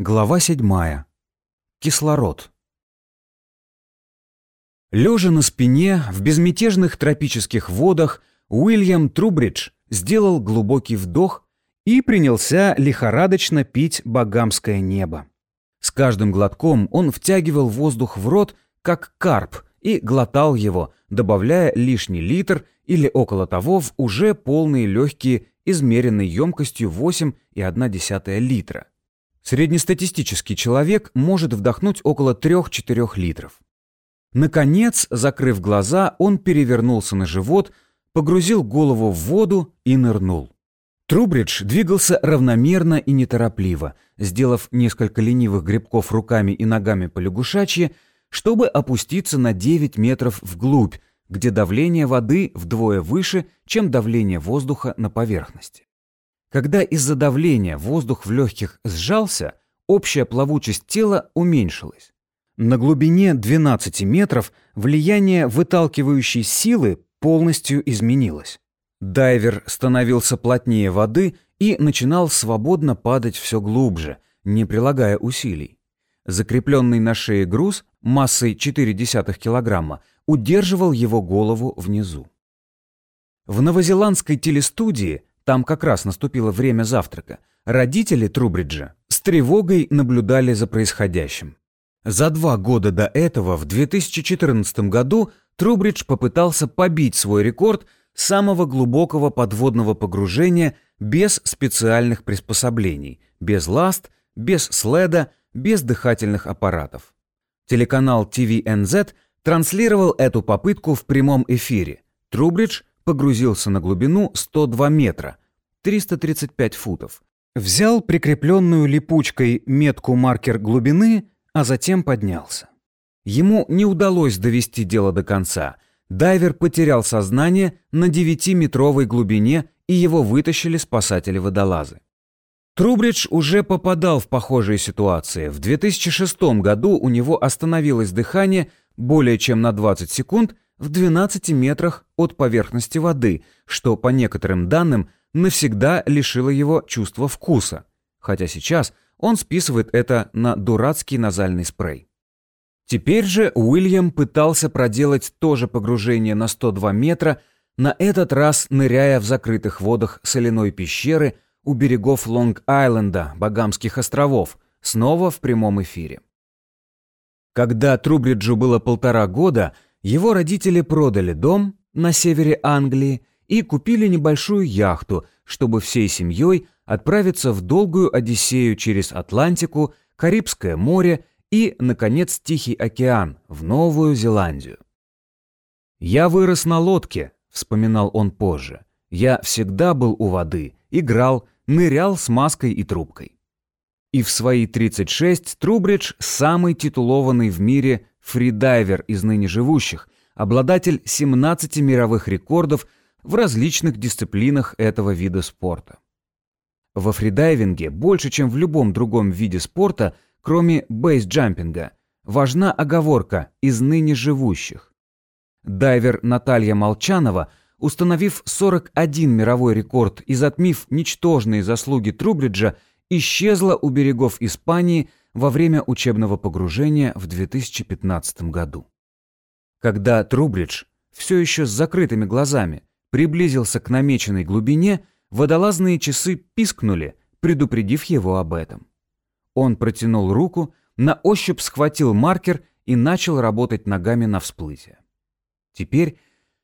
Глава 7. Кислород. Лежа на спине в безмятежных тропических водах, Уильям Трубридж сделал глубокий вдох и принялся лихорадочно пить багамское небо. С каждым глотком он втягивал воздух в рот, как карп, и глотал его, добавляя лишний литр или около того в уже полные легкие измеренной емкостью 8,1 литра. Среднестатистический человек может вдохнуть около 3-4 литров. Наконец, закрыв глаза, он перевернулся на живот, погрузил голову в воду и нырнул. Трубридж двигался равномерно и неторопливо, сделав несколько ленивых грибков руками и ногами по лягушачьи, чтобы опуститься на 9 метров вглубь, где давление воды вдвое выше, чем давление воздуха на поверхности. Когда из-за давления воздух в легких сжался, общая плавучесть тела уменьшилась. На глубине 12 метров влияние выталкивающей силы полностью изменилось. Дайвер становился плотнее воды и начинал свободно падать все глубже, не прилагая усилий. Закрепленный на шее груз массой 0,4 килограмма удерживал его голову внизу. В новозеландской телестудии там как раз наступило время завтрака. Родители Трубриджа с тревогой наблюдали за происходящим. За два года до этого, в 2014 году, Трубридж попытался побить свой рекорд самого глубокого подводного погружения без специальных приспособлений, без ласт, без следа, без дыхательных аппаратов. Телеканал TVNZ транслировал эту попытку в прямом эфире. Трубридж погрузился на глубину 102 метра, 335 футов, взял прикрепленную липучкой метку-маркер глубины, а затем поднялся. Ему не удалось довести дело до конца. Дайвер потерял сознание на 9-метровой глубине, и его вытащили спасатели-водолазы. Трубридж уже попадал в похожие ситуации. В 2006 году у него остановилось дыхание более чем на 20 секунд – в 12 метрах от поверхности воды, что, по некоторым данным, навсегда лишило его чувства вкуса, хотя сейчас он списывает это на дурацкий назальный спрей. Теперь же Уильям пытался проделать то же погружение на 102 метра, на этот раз ныряя в закрытых водах соляной пещеры у берегов Лонг-Айленда, Багамских островов, снова в прямом эфире. Когда Трубриджу было полтора года – его родители продали дом на севере Англии и купили небольшую яхту, чтобы всей семьей отправиться в долгую Одиссею через Атлантику, Карибское море и, наконец, Тихий океан в Новую Зеландию. «Я вырос на лодке», — вспоминал он позже. «Я всегда был у воды, играл, нырял с маской и трубкой». И в свои 36 Трубридж самый титулованный в мире фридайвер из ныне живущих, обладатель 17 мировых рекордов в различных дисциплинах этого вида спорта. Во фридайвинге больше, чем в любом другом виде спорта, кроме бейсджампинга, важна оговорка «из ныне живущих». Дайвер Наталья Молчанова, установив 41 мировой рекорд и затмив ничтожные заслуги Трубриджа, исчезла у берегов Испании во время учебного погружения в 2015 году. Когда Трубридж, все еще с закрытыми глазами, приблизился к намеченной глубине, водолазные часы пискнули, предупредив его об этом. Он протянул руку, на ощупь схватил маркер и начал работать ногами на всплытие. Теперь,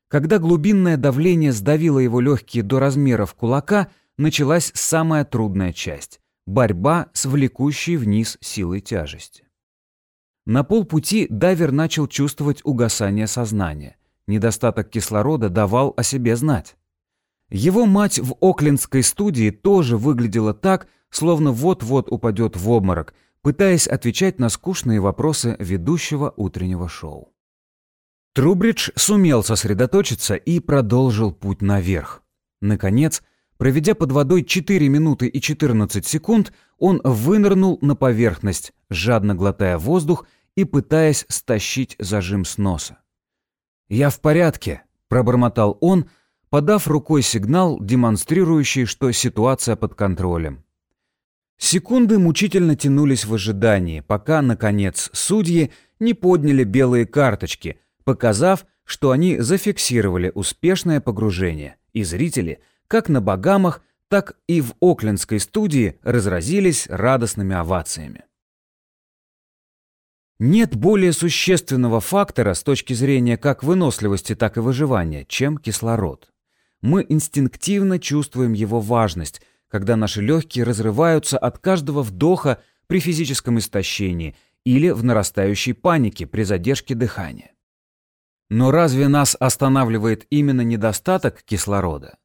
когда глубинное давление сдавило его легкие до размеров кулака, началась самая трудная часть борьба с влекущей вниз силой тяжести. На полпути дайвер начал чувствовать угасание сознания. Недостаток кислорода давал о себе знать. Его мать в Оклендской студии тоже выглядела так, словно вот-вот упадет в обморок, пытаясь отвечать на скучные вопросы ведущего утреннего шоу. Трубридж сумел сосредоточиться и продолжил путь наверх. Наконец, Проведя под водой 4 минуты и 14 секунд, он вынырнул на поверхность, жадно глотая воздух и пытаясь стащить зажим с носа. «Я в порядке», — пробормотал он, подав рукой сигнал, демонстрирующий, что ситуация под контролем. Секунды мучительно тянулись в ожидании, пока, наконец, судьи не подняли белые карточки, показав, что они зафиксировали успешное погружение, и зрители, как на Багамах, так и в Оклендской студии разразились радостными овациями. Нет более существенного фактора с точки зрения как выносливости, так и выживания, чем кислород. Мы инстинктивно чувствуем его важность, когда наши легкие разрываются от каждого вдоха при физическом истощении или в нарастающей панике при задержке дыхания. Но разве нас останавливает именно недостаток кислорода?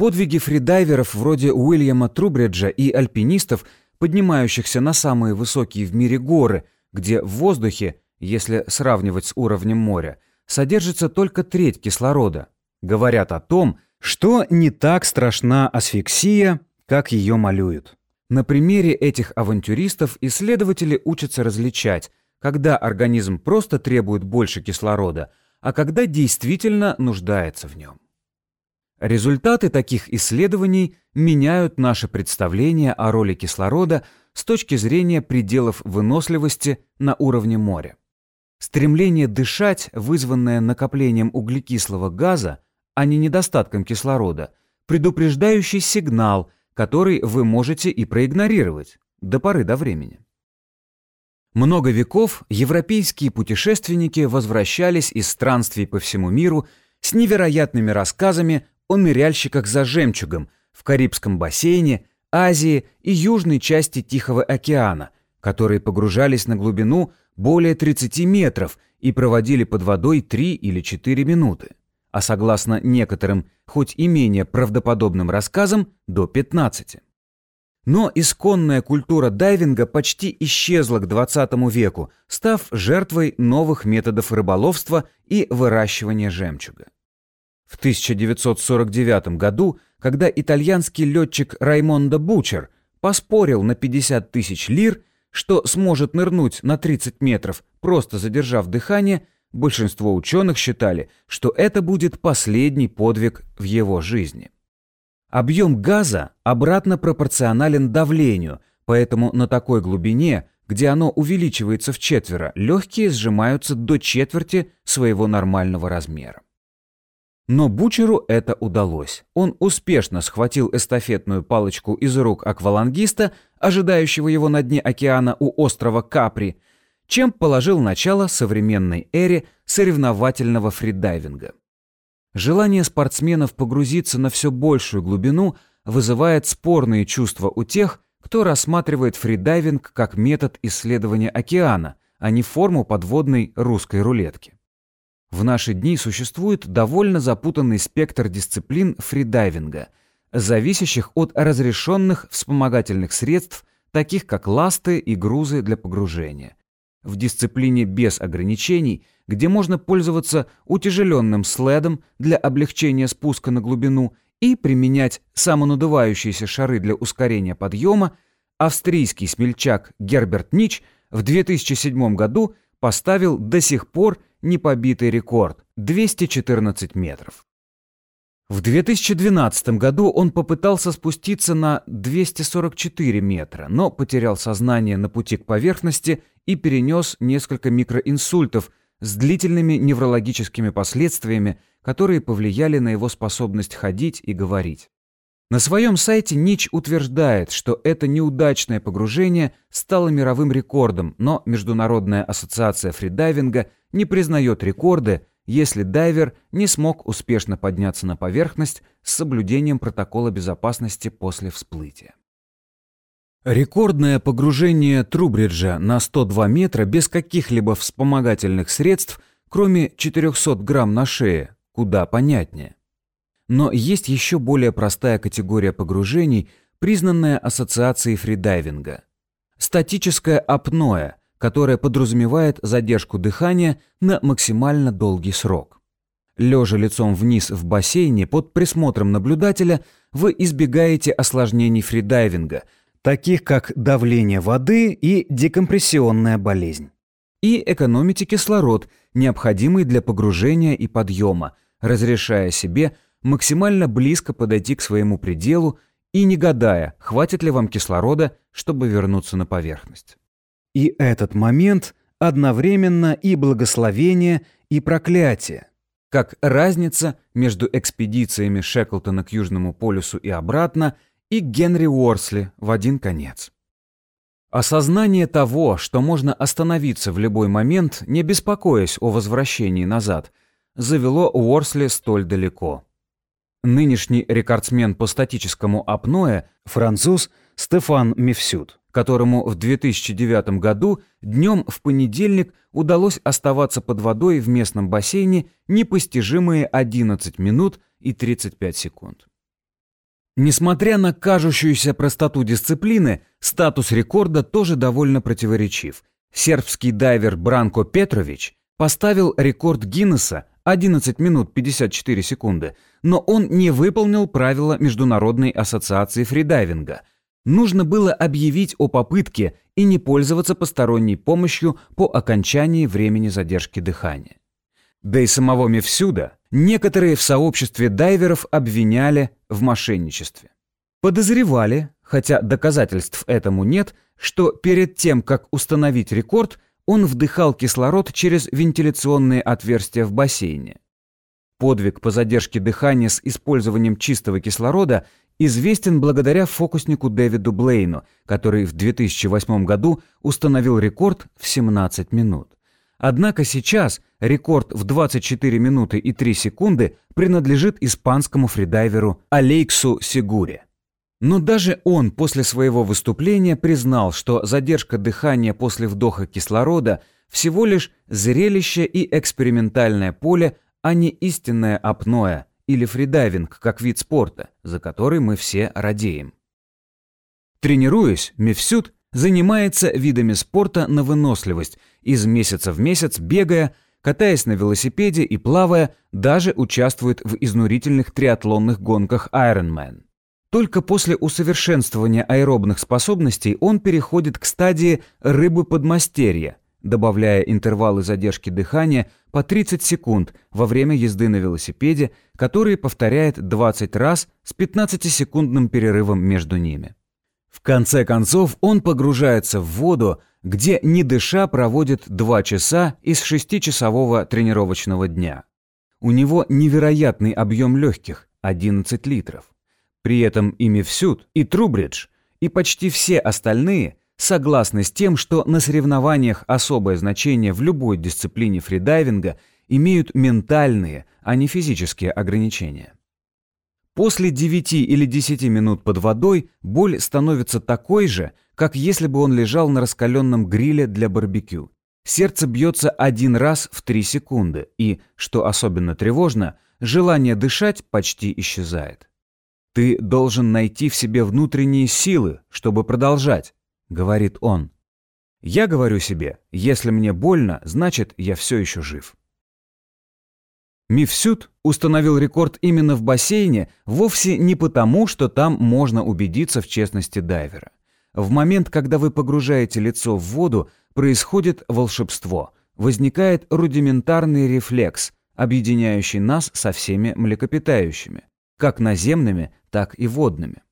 Подвиги фридайверов вроде Уильяма Трубриджа и альпинистов, поднимающихся на самые высокие в мире горы, где в воздухе, если сравнивать с уровнем моря, содержится только треть кислорода, говорят о том, что не так страшна асфиксия, как ее малюют. На примере этих авантюристов исследователи учатся различать, когда организм просто требует больше кислорода, а когда действительно нуждается в нем. Результаты таких исследований меняют наше представление о роли кислорода с точки зрения пределов выносливости на уровне моря. Стремление дышать, вызванное накоплением углекислого газа, а не недостатком кислорода, предупреждающий сигнал, который вы можете и проигнорировать до поры до времени. Много веков европейские путешественники возвращались из странствий по всему миру с невероятными рассказами о ныряльщиках за жемчугом в Карибском бассейне, Азии и южной части Тихого океана, которые погружались на глубину более 30 метров и проводили под водой 3 или 4 минуты, а согласно некоторым, хоть и менее правдоподобным рассказам, до 15. Но исконная культура дайвинга почти исчезла к 20 веку, став жертвой новых методов рыболовства и выращивания жемчуга. В 1949 году, когда итальянский летчик Раймондо Бучер поспорил на 50 тысяч лир, что сможет нырнуть на 30 метров, просто задержав дыхание, большинство ученых считали, что это будет последний подвиг в его жизни. Объем газа обратно пропорционален давлению, поэтому на такой глубине, где оно увеличивается в четверо, легкие сжимаются до четверти своего нормального размера. Но Бучеру это удалось. Он успешно схватил эстафетную палочку из рук аквалангиста, ожидающего его на дне океана у острова Капри, чем положил начало современной эре соревновательного фридайвинга. Желание спортсменов погрузиться на все большую глубину вызывает спорные чувства у тех, кто рассматривает фридайвинг как метод исследования океана, а не форму подводной русской рулетки. В наши дни существует довольно запутанный спектр дисциплин фридайвинга, зависящих от разрешенных вспомогательных средств, таких как ласты и грузы для погружения. В дисциплине без ограничений – где можно пользоваться утяжеленным следом для облегчения спуска на глубину и применять самонадувающиеся шары для ускорения подъема, австрийский смельчак Герберт Нич в 2007 году поставил до сих пор непобитый рекорд – 214 метров. В 2012 году он попытался спуститься на 244 метра, но потерял сознание на пути к поверхности и перенес несколько микроинсультов с длительными неврологическими последствиями, которые повлияли на его способность ходить и говорить. На своем сайте Нич утверждает, что это неудачное погружение стало мировым рекордом, но Международная ассоциация фридайвинга не признает рекорды, если дайвер не смог успешно подняться на поверхность с соблюдением протокола безопасности после всплытия. Рекордное погружение Трубриджа на 102 метра без каких-либо вспомогательных средств, кроме 400 грамм на шее, куда понятнее. Но есть еще более простая категория погружений, признанная Ассоциацией фридайвинга. Статическое апноэ, которое подразумевает задержку дыхания на максимально долгий срок. Лежа лицом вниз в бассейне под присмотром наблюдателя, вы избегаете осложнений фридайвинга – таких как давление воды и декомпрессионная болезнь. И экономите кислород, необходимый для погружения и подъема, разрешая себе максимально близко подойти к своему пределу и не гадая, хватит ли вам кислорода, чтобы вернуться на поверхность. И этот момент одновременно и благословение, и проклятие. Как разница между экспедициями Шеклтона к Южному полюсу и обратно и Генри Уорсли в один конец. Осознание того, что можно остановиться в любой момент, не беспокоясь о возвращении назад, завело Уорсли столь далеко. Нынешний рекордсмен по статическому апноэ – француз Стефан Мифсюд, которому в 2009 году днем в понедельник удалось оставаться под водой в местном бассейне непостижимые 11 минут и 35 секунд. Несмотря на кажущуюся простоту дисциплины, статус рекорда тоже довольно противоречив. Сербский дайвер Бранко Петрович поставил рекорд Гиннесса 11 минут 54 секунды, но он не выполнил правила Международной ассоциации фридайвинга. Нужно было объявить о попытке и не пользоваться посторонней помощью по окончании времени задержки дыхания. Да и самого Мефсюда некоторые в сообществе дайверов обвиняли в мошенничестве. Подозревали, хотя доказательств этому нет, что перед тем, как установить рекорд, он вдыхал кислород через вентиляционные отверстия в бассейне. Подвиг по задержке дыхания с использованием чистого кислорода известен благодаря фокуснику Дэвиду Блейну, который в 2008 году установил рекорд в 17 минут. Однако сейчас рекорд в 24 минуты и 3 секунды принадлежит испанскому фридайверу Алейксу Сигуре. Но даже он после своего выступления признал, что задержка дыхания после вдоха кислорода всего лишь зрелище и экспериментальное поле, а не истинное апноэ или фридайвинг как вид спорта, за который мы все радеем. Тренируясь, Мефсюд занимается видами спорта на выносливость, из месяца в месяц бегая, катаясь на велосипеде и плавая, даже участвует в изнурительных триатлонных гонках Ironman. Только после усовершенствования аэробных способностей он переходит к стадии рыбы подмастерья, добавляя интервалы задержки дыхания по 30 секунд во время езды на велосипеде, которые повторяет 20 раз с 15-секундным перерывом между ними. В конце концов он погружается в воду, где не дыша проводит 2 часа из 6-часового тренировочного дня. У него невероятный объем легких – 11 литров. При этом и Мифсюд, и Трубридж, и почти все остальные согласны с тем, что на соревнованиях особое значение в любой дисциплине фридайвинга имеют ментальные, а не физические ограничения. После 9 или 10 минут под водой боль становится такой же, как если бы он лежал на раскаленном гриле для барбекю. Сердце бьется один раз в 3 секунды, и, что особенно тревожно, желание дышать почти исчезает. «Ты должен найти в себе внутренние силы, чтобы продолжать», — говорит он. Я говорю себе, если мне больно, значит, я все еще жив. Мифсют установил рекорд именно в бассейне вовсе не потому, что там можно убедиться в честности дайвера. В момент, когда вы погружаете лицо в воду, происходит волшебство. Возникает рудиментарный рефлекс, объединяющий нас со всеми млекопитающими, как наземными, так и водными.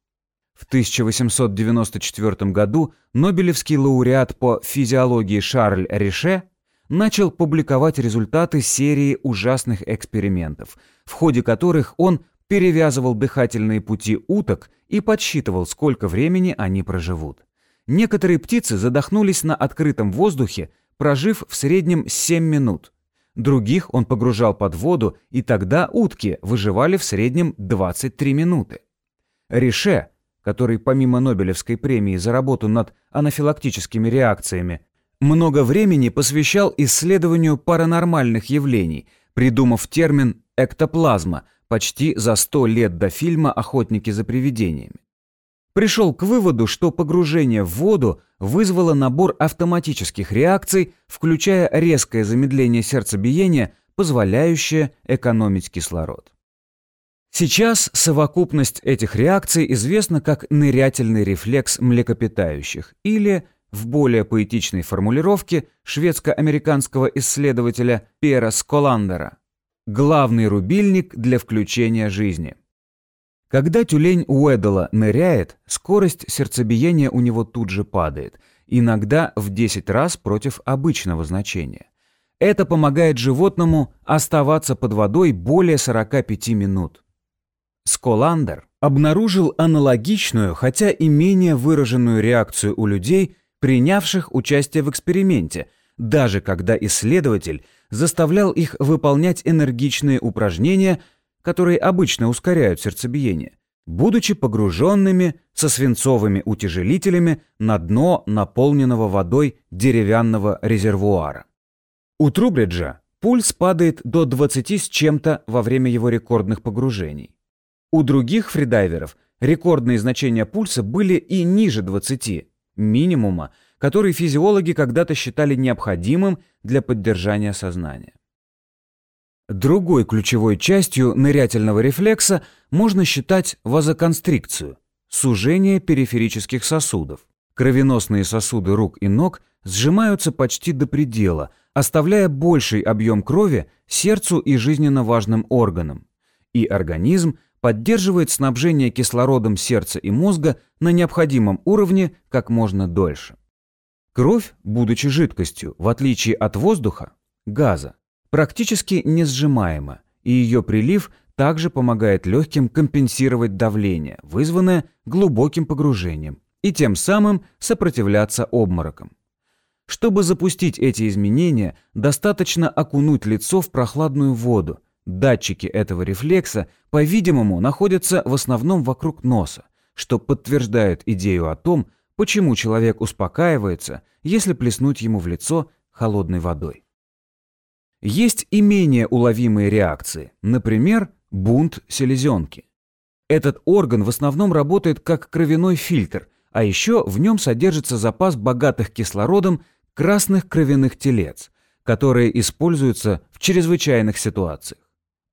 В 1894 году Нобелевский лауреат по физиологии Шарль Рише начал публиковать результаты серии ужасных экспериментов, в ходе которых он перевязывал дыхательные пути уток и подсчитывал, сколько времени они проживут. Некоторые птицы задохнулись на открытом воздухе, прожив в среднем 7 минут. Других он погружал под воду, и тогда утки выживали в среднем 23 минуты. Рише, который помимо Нобелевской премии за работу над анафилактическими реакциями много времени посвящал исследованию паранормальных явлений, придумав термин «эктоплазма» почти за сто лет до фильма «Охотники за привидениями». Пришел к выводу, что погружение в воду вызвало набор автоматических реакций, включая резкое замедление сердцебиения, позволяющее экономить кислород. Сейчас совокупность этих реакций известна как нырятельный рефлекс млекопитающих или – в более поэтичной формулировке шведско-американского исследователя Пера Сколандера. Главный рубильник для включения жизни. Когда тюлень Уэддала ныряет, скорость сердцебиения у него тут же падает, иногда в 10 раз против обычного значения. Это помогает животному оставаться под водой более 45 минут. Сколандер обнаружил аналогичную, хотя и менее выраженную реакцию у людей, принявших участие в эксперименте, даже когда исследователь заставлял их выполнять энергичные упражнения, которые обычно ускоряют сердцебиение, будучи погруженными со свинцовыми утяжелителями на дно наполненного водой деревянного резервуара. У Трубриджа пульс падает до 20 с чем-то во время его рекордных погружений. У других фридайверов рекордные значения пульса были и ниже 20, минимума, который физиологи когда-то считали необходимым для поддержания сознания. Другой ключевой частью нырятельного рефлекса можно считать вазоконстрикцию – сужение периферических сосудов. Кровеносные сосуды рук и ног сжимаются почти до предела, оставляя больший объем крови сердцу и жизненно важным органам. И организм поддерживает снабжение кислородом сердца и мозга на необходимом уровне как можно дольше. Кровь, будучи жидкостью, в отличие от воздуха, газа, практически не сжимаема, и ее прилив также помогает легким компенсировать давление, вызванное глубоким погружением, и тем самым сопротивляться обморокам. Чтобы запустить эти изменения, достаточно окунуть лицо в прохладную воду. Датчики этого рефлекса, по-видимому, находятся в основном вокруг носа, что подтверждает идею о том, почему человек успокаивается, если плеснуть ему в лицо холодной водой. Есть и менее уловимые реакции, например, бунт селезенки. Этот орган в основном работает как кровяной фильтр, а еще в нем содержится запас богатых кислородом красных кровяных телец, которые используются в чрезвычайных ситуациях.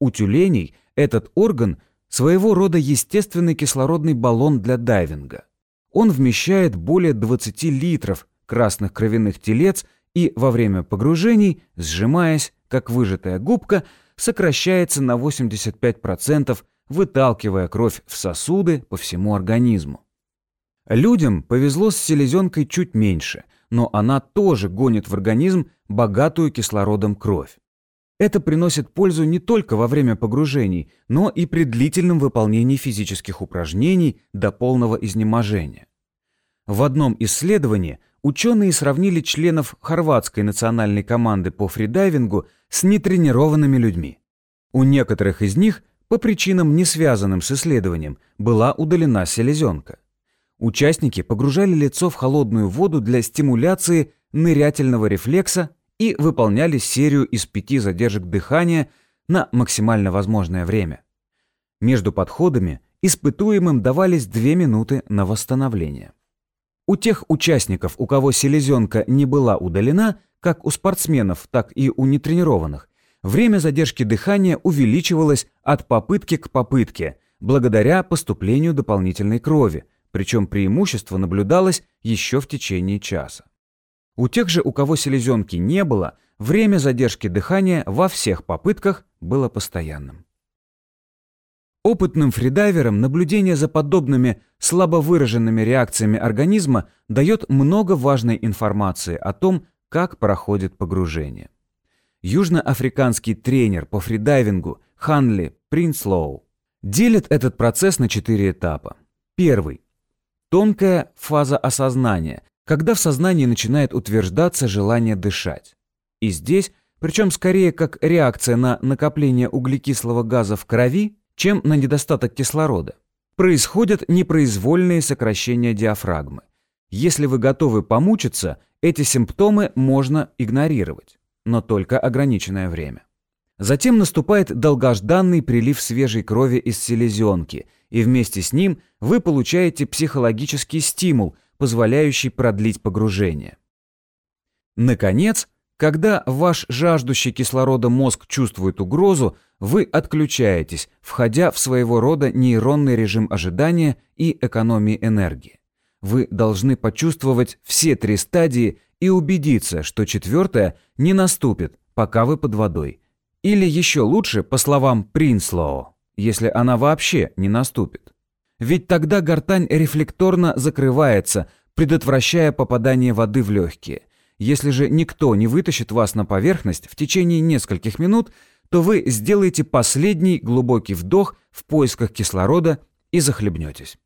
У тюленей этот орган своего рода естественный кислородный баллон для дайвинга. Он вмещает более 20 литров красных кровяных телец и во время погружений, сжимаясь, как выжатая губка, сокращается на 85%, выталкивая кровь в сосуды по всему организму. Людям повезло с селезенкой чуть меньше – но она тоже гонит в организм богатую кислородом кровь. Это приносит пользу не только во время погружений, но и при длительном выполнении физических упражнений до полного изнеможения. В одном исследовании ученые сравнили членов хорватской национальной команды по фридайвингу с нетренированными людьми. У некоторых из них, по причинам не связанным с исследованием, была удалена селезенка. Участники погружали лицо в холодную воду для стимуляции нырятельного рефлекса и выполняли серию из пяти задержек дыхания на максимально возможное время. Между подходами испытуемым давались две минуты на восстановление. У тех участников, у кого селезенка не была удалена, как у спортсменов, так и у нетренированных, время задержки дыхания увеличивалось от попытки к попытке, благодаря поступлению дополнительной крови – причем преимущество наблюдалось еще в течение часа. У тех же, у кого селезенки не было, время задержки дыхания во всех попытках было постоянным. Опытным фридайверам наблюдение за подобными слабо выраженными реакциями организма дает много важной информации о том, как проходит погружение. Южноафриканский тренер по фридайвингу Ханли Принслоу делит этот процесс на четыре этапа. Первый Тонкая фаза осознания, когда в сознании начинает утверждаться желание дышать. И здесь, причем скорее как реакция на накопление углекислого газа в крови, чем на недостаток кислорода, происходят непроизвольные сокращения диафрагмы. Если вы готовы помучиться, эти симптомы можно игнорировать, но только ограниченное время. Затем наступает долгожданный прилив свежей крови из селезенки, и вместе с ним вы получаете психологический стимул, позволяющий продлить погружение. Наконец, когда ваш жаждущий кислорода мозг чувствует угрозу, вы отключаетесь, входя в своего рода нейронный режим ожидания и экономии энергии. Вы должны почувствовать все три стадии и убедиться, что четвертая не наступит, пока вы под водой. Или еще лучше, по словам Принслоу, если она вообще не наступит. Ведь тогда гортань рефлекторно закрывается, предотвращая попадание воды в легкие. Если же никто не вытащит вас на поверхность в течение нескольких минут, то вы сделаете последний глубокий вдох в поисках кислорода и захлебнетесь.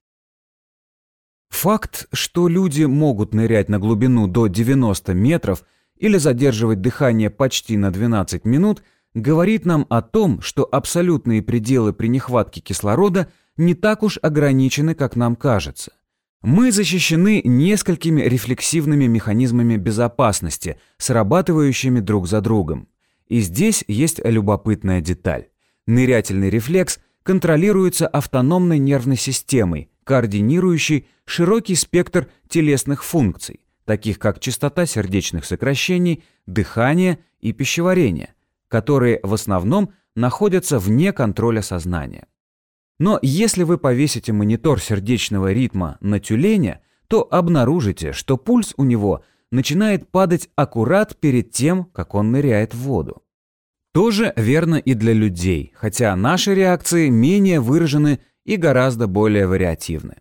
Факт, что люди могут нырять на глубину до 90 метров или задерживать дыхание почти на 12 минут, говорит нам о том, что абсолютные пределы при нехватке кислорода не так уж ограничены, как нам кажется. Мы защищены несколькими рефлексивными механизмами безопасности, срабатывающими друг за другом. И здесь есть любопытная деталь. Нырятельный рефлекс контролируется автономной нервной системой, координирующей широкий спектр телесных функций, таких как частота сердечных сокращений, дыхание и пищеварение, которые в основном находятся вне контроля сознания. Но если вы повесите монитор сердечного ритма на тюленя, то обнаружите, что пульс у него начинает падать аккурат перед тем, как он ныряет в воду. Тоже верно и для людей, хотя наши реакции менее выражены и гораздо более вариативны.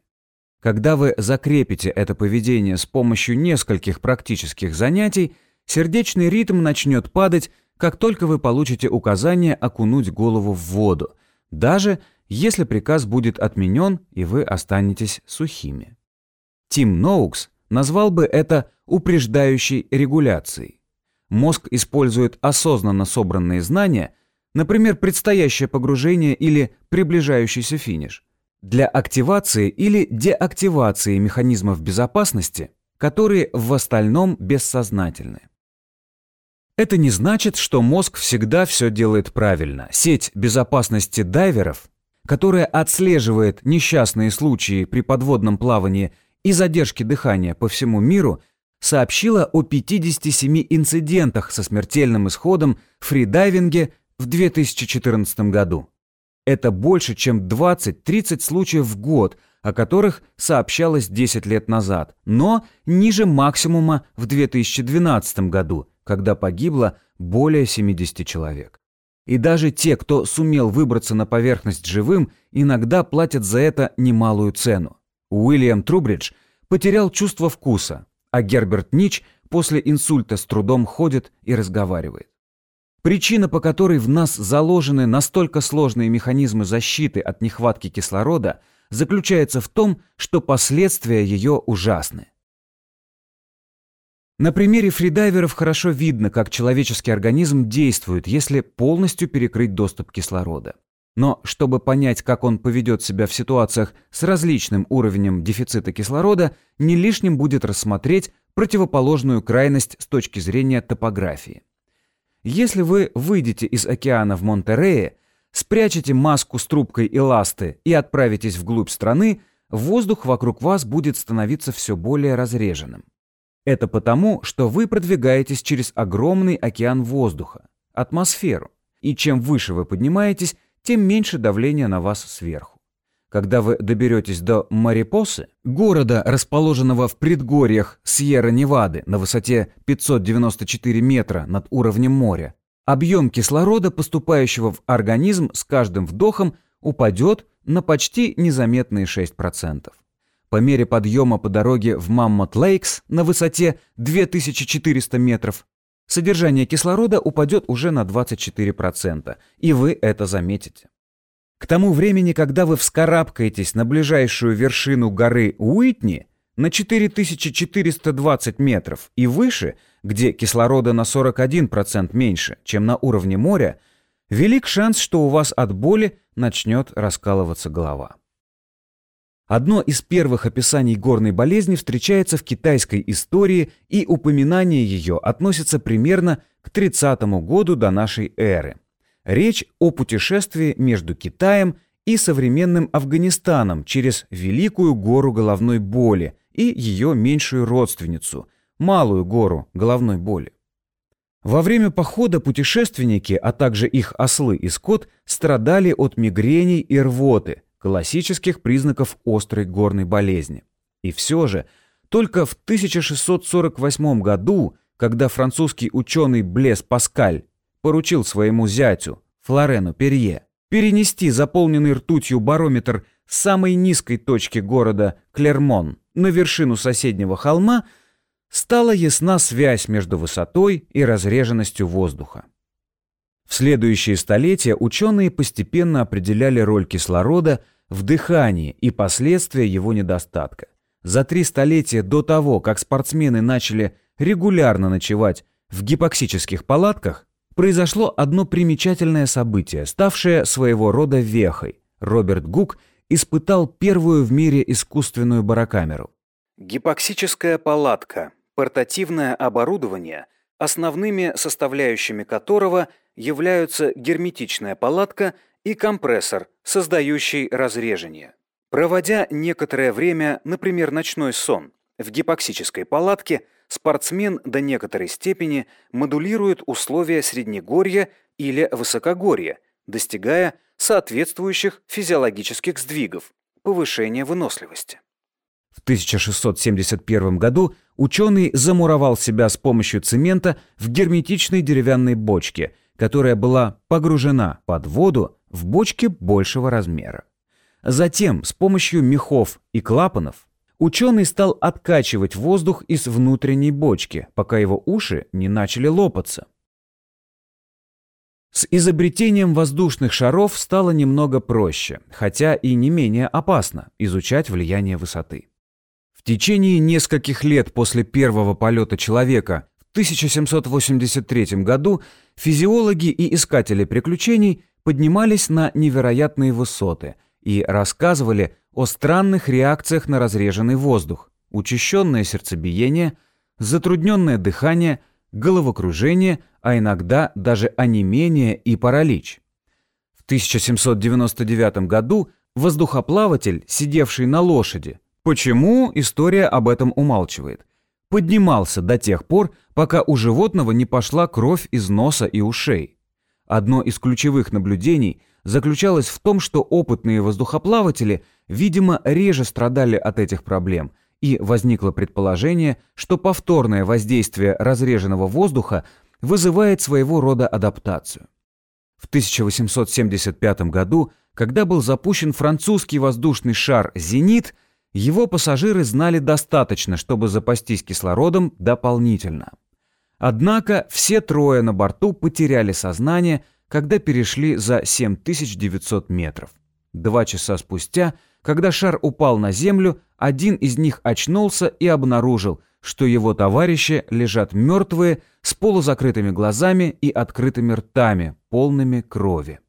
Когда вы закрепите это поведение с помощью нескольких практических занятий, сердечный ритм начнет падать, как только вы получите указание окунуть голову в воду, даже если приказ будет отменен и вы останетесь сухими. Тим Ноукс назвал бы это упреждающей регуляцией. Мозг использует осознанно собранные знания, например, предстоящее погружение или приближающийся финиш, для активации или деактивации механизмов безопасности, которые в остальном бессознательны. Это не значит, что мозг всегда все делает правильно. Сеть безопасности дайверов, которая отслеживает несчастные случаи при подводном плавании и задержке дыхания по всему миру, сообщила о 57 инцидентах со смертельным исходом в фридайвинге в 2014 году. Это больше, чем 20-30 случаев в год, о которых сообщалось 10 лет назад, но ниже максимума в 2012 году, когда погибло более 70 человек. И даже те, кто сумел выбраться на поверхность живым, иногда платят за это немалую цену. Уильям Трубридж потерял чувство вкуса, а Герберт Нич после инсульта с трудом ходит и разговаривает. Причина, по которой в нас заложены настолько сложные механизмы защиты от нехватки кислорода, заключается в том, что последствия ее ужасны. На примере фридайверов хорошо видно, как человеческий организм действует, если полностью перекрыть доступ кислорода. Но чтобы понять, как он поведет себя в ситуациях с различным уровнем дефицита кислорода, не лишним будет рассмотреть противоположную крайность с точки зрения топографии. Если вы выйдете из океана в Монтерее, спрячете маску с трубкой эласты и отправитесь вглубь страны, воздух вокруг вас будет становиться все более разреженным. Это потому, что вы продвигаетесь через огромный океан воздуха, атмосферу, и чем выше вы поднимаетесь, тем меньше давления на вас сверху. Когда вы доберетесь до Марипосы, города, расположенного в предгорьях Сьерра-Невады на высоте 594 метра над уровнем моря, объем кислорода, поступающего в организм с каждым вдохом, упадет на почти незаметные 6%. По мере подъема по дороге в Маммот-Лейкс на высоте 2400 метров содержание кислорода упадет уже на 24%, и вы это заметите. К тому времени, когда вы вскарабкаетесь на ближайшую вершину горы Уитни на 4420 метров и выше, где кислорода на 41% меньше, чем на уровне моря, велик шанс, что у вас от боли начнет раскалываться голова. Одно из первых описаний горной болезни встречается в китайской истории, и упоминание ее относится примерно к 30 году до нашей эры. Речь о путешествии между Китаем и современным Афганистаном через Великую гору головной боли и ее меньшую родственницу – Малую гору головной боли. Во время похода путешественники, а также их ослы и скот страдали от мигрений и рвоты – классических признаков острой горной болезни. И все же, только в 1648 году, когда французский ученый Блес Паскаль поручил своему зятю, Флорену Перье, перенести заполненный ртутью барометр с самой низкой точки города Клермон на вершину соседнего холма, стала ясна связь между высотой и разреженностью воздуха. В следующие столетия ученые постепенно определяли роль кислорода в дыхании и последствия его недостатка. За три столетия до того, как спортсмены начали регулярно ночевать в гипоксических палатках, произошло одно примечательное событие, ставшее своего рода вехой. Роберт Гук испытал первую в мире искусственную барокамеру. Гипоксическая палатка – портативное оборудование, основными составляющими которого являются герметичная палатка и компрессор, создающий разрежение. Проводя некоторое время, например, ночной сон, в гипоксической палатке, спортсмен до некоторой степени модулирует условия среднегорья или высокогорья, достигая соответствующих физиологических сдвигов, повышения выносливости. В 1671 году ученый замуровал себя с помощью цемента в герметичной деревянной бочке, которая была погружена под воду в бочке большего размера. Затем с помощью мехов и клапанов ученый стал откачивать воздух из внутренней бочки, пока его уши не начали лопаться. С изобретением воздушных шаров стало немного проще, хотя и не менее опасно изучать влияние высоты. В течение нескольких лет после первого полета человека 1783 году физиологи и искатели приключений поднимались на невероятные высоты и рассказывали о странных реакциях на разреженный воздух, учащенное сердцебиение, затрудненное дыхание, головокружение, а иногда даже онемение и паралич. В 1799 году воздухоплаватель, сидевший на лошади, почему история об этом умалчивает, поднимался до тех пор, пока у животного не пошла кровь из носа и ушей. Одно из ключевых наблюдений заключалось в том, что опытные воздухоплаватели, видимо, реже страдали от этих проблем, и возникло предположение, что повторное воздействие разреженного воздуха вызывает своего рода адаптацию. В 1875 году, когда был запущен французский воздушный шар «Зенит», его пассажиры знали достаточно, чтобы запастись кислородом дополнительно. Однако все трое на борту потеряли сознание, когда перешли за 7900 метров. Два часа спустя, когда шар упал на землю, один из них очнулся и обнаружил, что его товарищи лежат мертвые с полузакрытыми глазами и открытыми ртами, полными крови.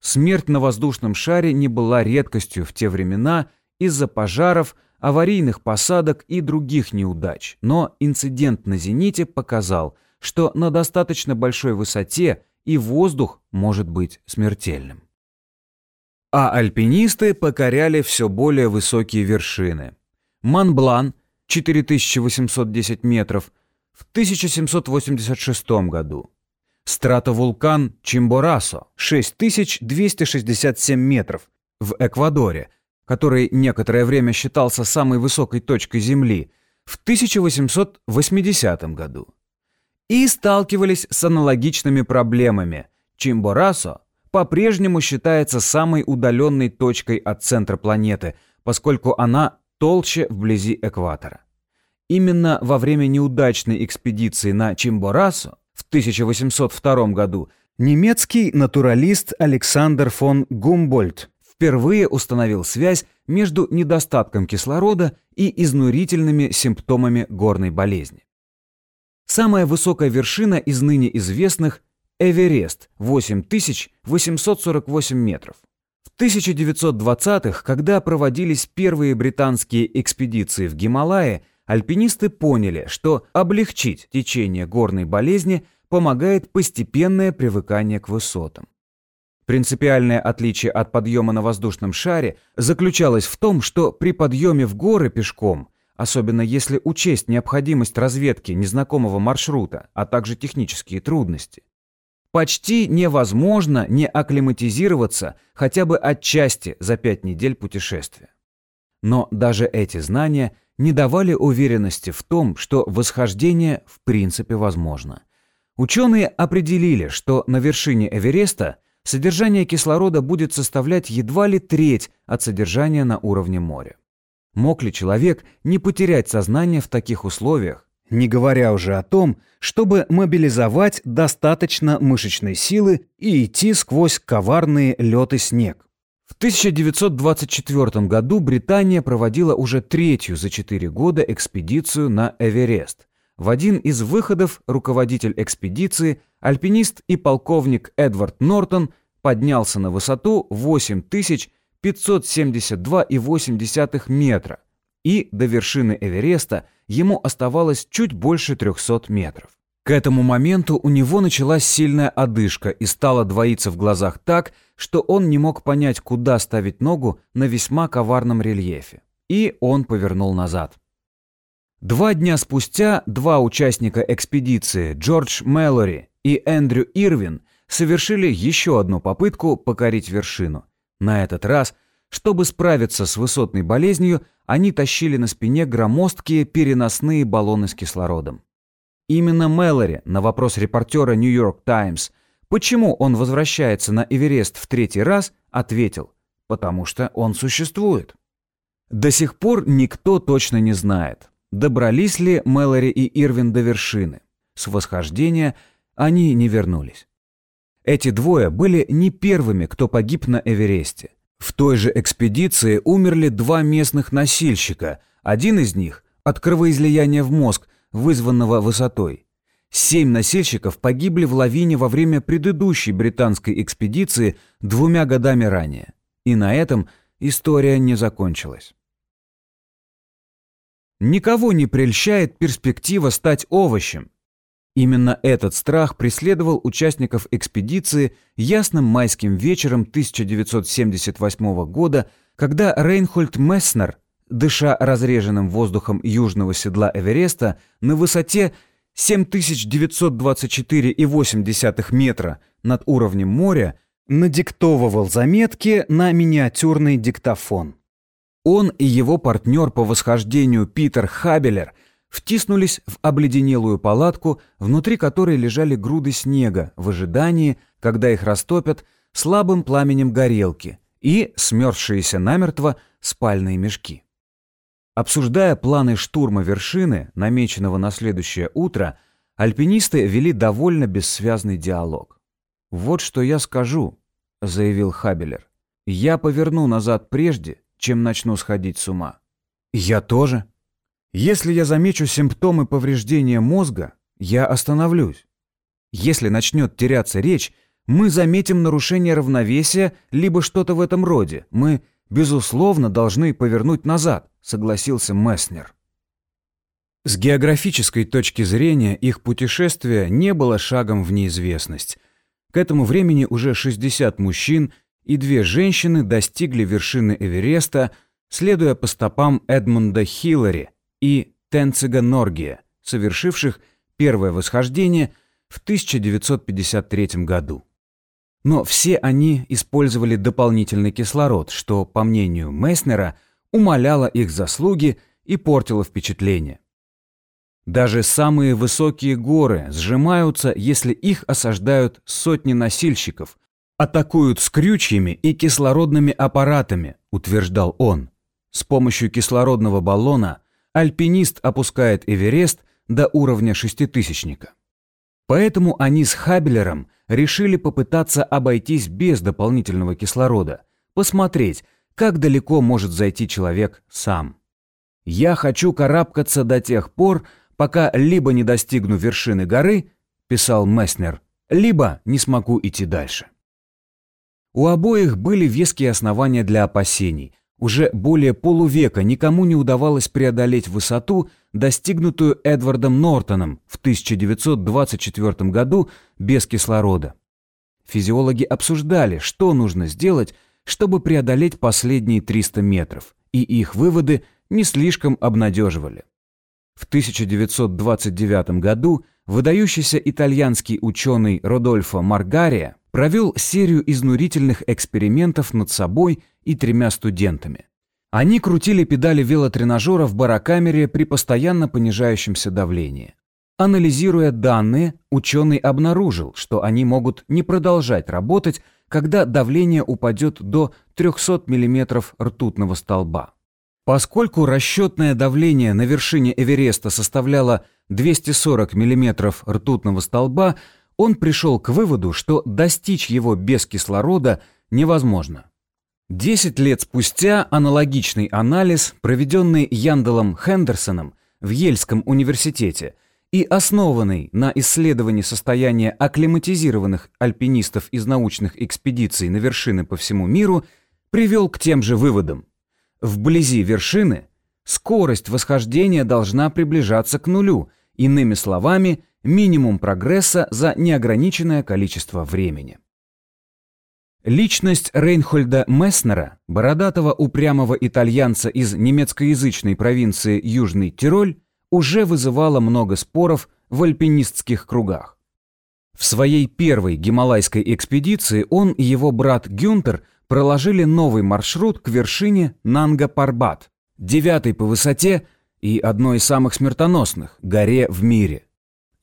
Смерть на воздушном шаре не была редкостью в те времена из-за пожаров, аварийных посадок и других неудач, но инцидент на «Зените» показал, что на достаточно большой высоте и воздух может быть смертельным. А альпинисты покоряли все более высокие вершины. Монблан 4810 метров в 1786 году. Стратовулкан Чимборасо 6267 метров в Эквадоре который некоторое время считался самой высокой точкой Земли, в 1880 году. И сталкивались с аналогичными проблемами. Чимборасо по-прежнему считается самой удаленной точкой от центра планеты, поскольку она толще вблизи экватора. Именно во время неудачной экспедиции на Чимборасо в 1802 году немецкий натуралист Александр фон Гумбольдт впервые установил связь между недостатком кислорода и изнурительными симптомами горной болезни. Самая высокая вершина из ныне известных – Эверест – 8848 метров. В 1920-х, когда проводились первые британские экспедиции в Гималайи, альпинисты поняли, что облегчить течение горной болезни помогает постепенное привыкание к высотам. Принципиальное отличие от подъема на воздушном шаре заключалось в том, что при подъеме в горы пешком, особенно если учесть необходимость разведки незнакомого маршрута, а также технические трудности, почти невозможно не акклиматизироваться хотя бы отчасти за пять недель путешествия. Но даже эти знания не давали уверенности в том, что восхождение в принципе возможно. Ученые определили, что на вершине Эвереста – содержание кислорода будет составлять едва ли треть от содержания на уровне моря. Мог ли человек не потерять сознание в таких условиях, не говоря уже о том, чтобы мобилизовать достаточно мышечной силы и идти сквозь коварные лед и снег? В 1924 году Британия проводила уже третью за четыре года экспедицию на Эверест. В один из выходов руководитель экспедиции, альпинист и полковник Эдвард Нортон поднялся на высоту 8572,8 метра, и до вершины Эвереста ему оставалось чуть больше 300 метров. К этому моменту у него началась сильная одышка и стало двоиться в глазах так, что он не мог понять, куда ставить ногу на весьма коварном рельефе. И он повернул назад. Два дня спустя два участника экспедиции, Джордж Мэлори и Эндрю Ирвин, совершили еще одну попытку покорить вершину. На этот раз, чтобы справиться с высотной болезнью, они тащили на спине громоздкие переносные баллоны с кислородом. Именно Мэлори на вопрос репортера New York Times, почему он возвращается на Эверест в третий раз, ответил «потому что он существует». До сих пор никто точно не знает, добрались ли Мэлори и Ирвин до вершины. С восхождения они не вернулись. Эти двое были не первыми, кто погиб на Эвересте. В той же экспедиции умерли два местных носильщика, один из них от кровоизлияния в мозг – вызванного высотой. Семь носильщиков погибли в лавине во время предыдущей британской экспедиции двумя годами ранее. И на этом история не закончилась. Никого не прельщает перспектива стать овощем. Именно этот страх преследовал участников экспедиции ясным майским вечером 1978 года, когда Рейнхольд Месснер дыша разреженным воздухом южного седла Эвереста на высоте 7924,8 метра над уровнем моря, надиктовывал заметки на миниатюрный диктофон. Он и его партнер по восхождению Питер Хабелер втиснулись в обледенелую палатку, внутри которой лежали груды снега в ожидании, когда их растопят слабым пламенем горелки и смерзшиеся намертво спальные мешки. Обсуждая планы штурма вершины, намеченного на следующее утро, альпинисты вели довольно бессвязный диалог. «Вот что я скажу», — заявил Хабелер. «Я поверну назад прежде, чем начну сходить с ума». «Я тоже. Если я замечу симптомы повреждения мозга, я остановлюсь. Если начнет теряться речь, мы заметим нарушение равновесия либо что-то в этом роде. Мы безусловно, должны повернуть назад», — согласился Месснер. С географической точки зрения их путешествие не было шагом в неизвестность. К этому времени уже 60 мужчин и две женщины достигли вершины Эвереста, следуя по стопам Эдмунда Хиллари и Тенцига Норгия, совершивших первое восхождение в 1953 году. Но все они использовали дополнительный кислород, что, по мнению Месснера, умаляло их заслуги и портило впечатление. Даже самые высокие горы сжимаются, если их осаждают сотни носильщиков, атакуют с крючьями и кислородными аппаратами, утверждал он. С помощью кислородного баллона альпинист опускает Эверест до уровня шеститысячника. Поэтому они с Хабелером решили попытаться обойтись без дополнительного кислорода, посмотреть, как далеко может зайти человек сам. «Я хочу карабкаться до тех пор, пока либо не достигну вершины горы», — писал Месснер, «либо не смогу идти дальше». У обоих были веские основания для опасений, уже более полувека никому не удавалось преодолеть высоту, достигнутую Эдвардом Нортоном в 1924 году без кислорода. Физиологи обсуждали, что нужно сделать, чтобы преодолеть последние 300 метров, и их выводы не слишком обнадеживали. В 1929 году выдающийся итальянский ученый Родольфо Маргария провел серию изнурительных экспериментов над собой и тремя студентами. Они крутили педали велотренажера в барокамере при постоянно понижающемся давлении. Анализируя данные, ученый обнаружил, что они могут не продолжать работать, когда давление упадет до 300 мм ртутного столба. Поскольку расчетное давление на вершине Эвереста составляло 240 мм ртутного столба, он пришел к выводу, что достичь его без кислорода невозможно. Десять лет спустя аналогичный анализ, проведенный Янделом Хендерсоном в Ельском университете и основанный на исследовании состояния акклиматизированных альпинистов из научных экспедиций на вершины по всему миру, привел к тем же выводам. Вблизи вершины скорость восхождения должна приближаться к нулю, иными словами, минимум прогресса за неограниченное количество времени. Личность Рейнхольда Месснера, бородатого упрямого итальянца из немецкоязычной провинции Южный Тироль, уже вызывала много споров в альпинистских кругах. В своей первой гималайской экспедиции он и его брат Гюнтер проложили новый маршрут к вершине Нанга-Парбат, девятой по высоте и одной из самых смертоносных горе в мире.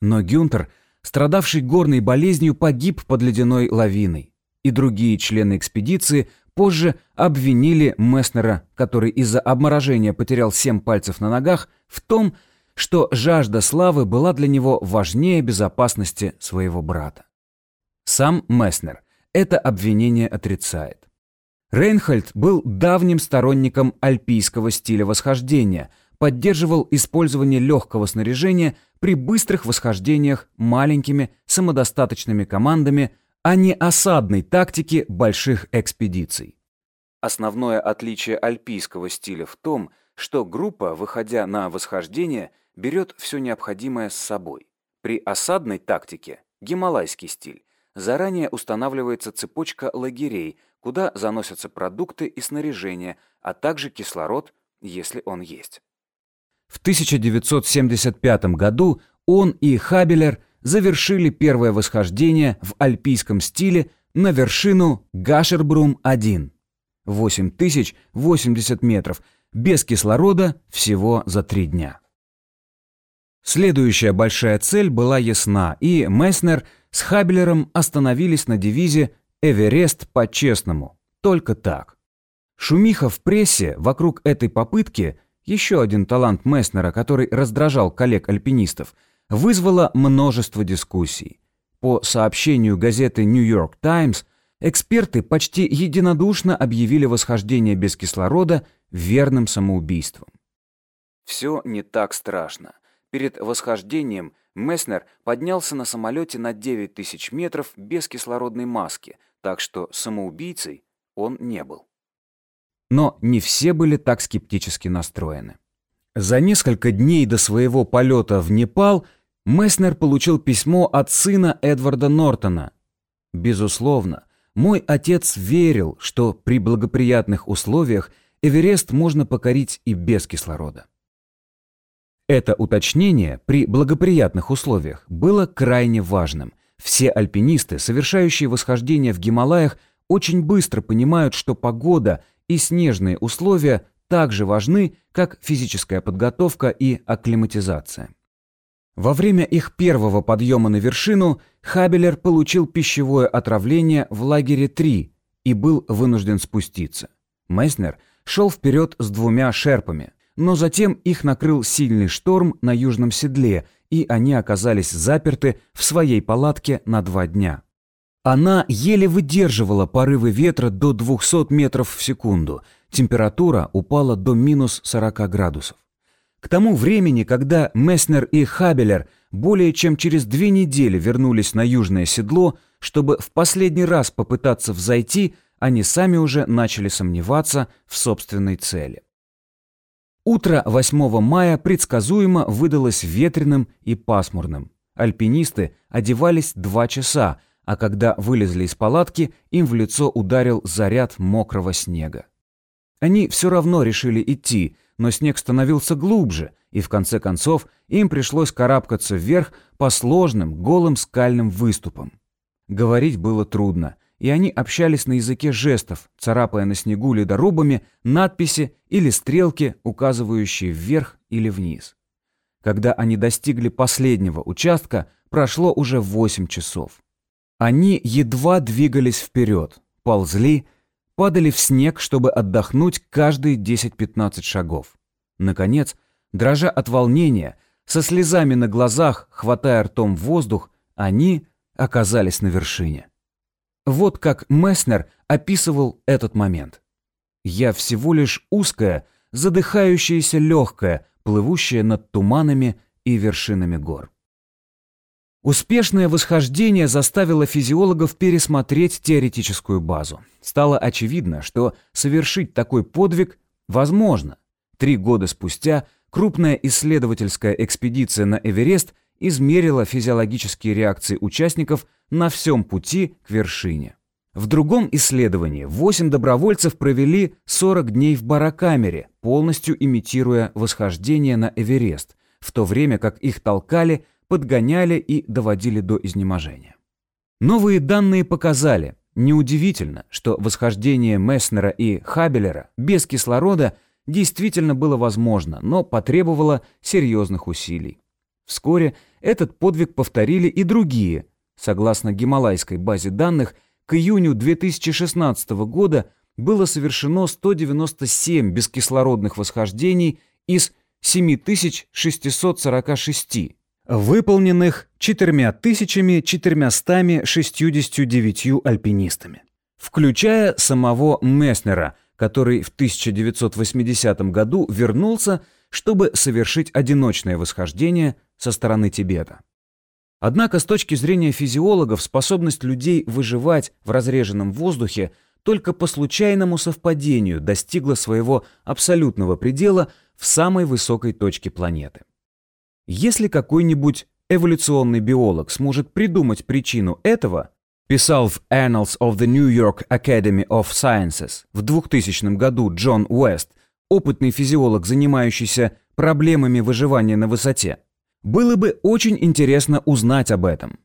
Но Гюнтер, страдавший горной болезнью, погиб под ледяной лавиной, и другие члены экспедиции позже обвинили Месснера, который из-за обморожения потерял семь пальцев на ногах, в том, что жажда славы была для него важнее безопасности своего брата. Сам Месснер это обвинение отрицает. Рейнхольд был давним сторонником альпийского стиля восхождения, поддерживал использование легкого снаряжения при быстрых восхождениях маленькими самодостаточными командами, а не осадной тактики больших экспедиций. Основное отличие альпийского стиля в том, что группа, выходя на восхождение, берет все необходимое с собой. При осадной тактике, гималайский стиль, заранее устанавливается цепочка лагерей, куда заносятся продукты и снаряжение, а также кислород, если он есть. В 1975 году он и Хабелер завершили первое восхождение в альпийском стиле на вершину Гашербрум-1. 8080 метров, без кислорода всего за три дня. Следующая большая цель была ясна, и Месснер с Хабелером остановились на девизе Эверест по-честному. Только так. Шумиха в прессе вокруг этой попытки, еще один талант Месснера, который раздражал коллег-альпинистов, вызвала множество дискуссий. По сообщению газеты New York Times, эксперты почти единодушно объявили восхождение без кислорода верным самоубийством. Все не так страшно. Перед восхождением Месснер поднялся на самолете на 9000 метров без кислородной маски, так что самоубийцей он не был. Но не все были так скептически настроены. За несколько дней до своего полета в Непал Месснер получил письмо от сына Эдварда Нортона. «Безусловно, мой отец верил, что при благоприятных условиях Эверест можно покорить и без кислорода». Это уточнение при благоприятных условиях было крайне важным. Все альпинисты, совершающие восхождение в Гималаях, очень быстро понимают, что погода и снежные условия также важны, как физическая подготовка и акклиматизация. Во время их первого подъема на вершину Хабелер получил пищевое отравление в лагере 3 и был вынужден спуститься. Месснер шел вперед с двумя шерпами но затем их накрыл сильный шторм на южном седле, и они оказались заперты в своей палатке на два дня. Она еле выдерживала порывы ветра до 200 метров в секунду, температура упала до минус 40 градусов. К тому времени, когда Месснер и Хабелер более чем через две недели вернулись на южное седло, чтобы в последний раз попытаться взойти, они сами уже начали сомневаться в собственной цели. Утро 8 мая предсказуемо выдалось ветреным и пасмурным. Альпинисты одевались два часа, а когда вылезли из палатки, им в лицо ударил заряд мокрого снега. Они все равно решили идти, но снег становился глубже, и в конце концов им пришлось карабкаться вверх по сложным голым скальным выступам. Говорить было трудно — и они общались на языке жестов, царапая на снегу ледорубами надписи или стрелки, указывающие вверх или вниз. Когда они достигли последнего участка, прошло уже 8 часов. Они едва двигались вперед, ползли, падали в снег, чтобы отдохнуть каждые 10-15 шагов. Наконец, дрожа от волнения, со слезами на глазах, хватая ртом воздух, они оказались на вершине. Вот как Месснер описывал этот момент. «Я всего лишь узкая, задыхающаяся легкая, плывущая над туманами и вершинами гор». Успешное восхождение заставило физиологов пересмотреть теоретическую базу. Стало очевидно, что совершить такой подвиг возможно. Три года спустя крупная исследовательская экспедиция на Эверест измерила физиологические реакции участников на всем пути к вершине. В другом исследовании 8 добровольцев провели 40 дней в барокамере, полностью имитируя восхождение на Эверест, в то время как их толкали – подгоняли и доводили до изнеможения. Новые данные показали, неудивительно, что восхождение Месснера и Хабелера без кислорода действительно было возможно, но потребовало серьезных усилий. Вскоре этот подвиг повторили и другие. Согласно гималайской базе данных, к июню 2016 года было совершено 197 бескислородных восхождений из 7646, выполненных 4469 альпинистами, включая самого Месснера, который в 1980 году вернулся, чтобы совершить одиночное восхождение со стороны Тибета. Однако с точки зрения физиологов способность людей выживать в разреженном воздухе только по случайному совпадению достигла своего абсолютного предела в самой высокой точке планеты. Если какой-нибудь эволюционный биолог сможет придумать причину этого, писал в Annals of the New York Academy of Sciences в 2000 году Джон Уэст, опытный физиолог, занимающийся проблемами выживания на высоте, было бы очень интересно узнать об этом.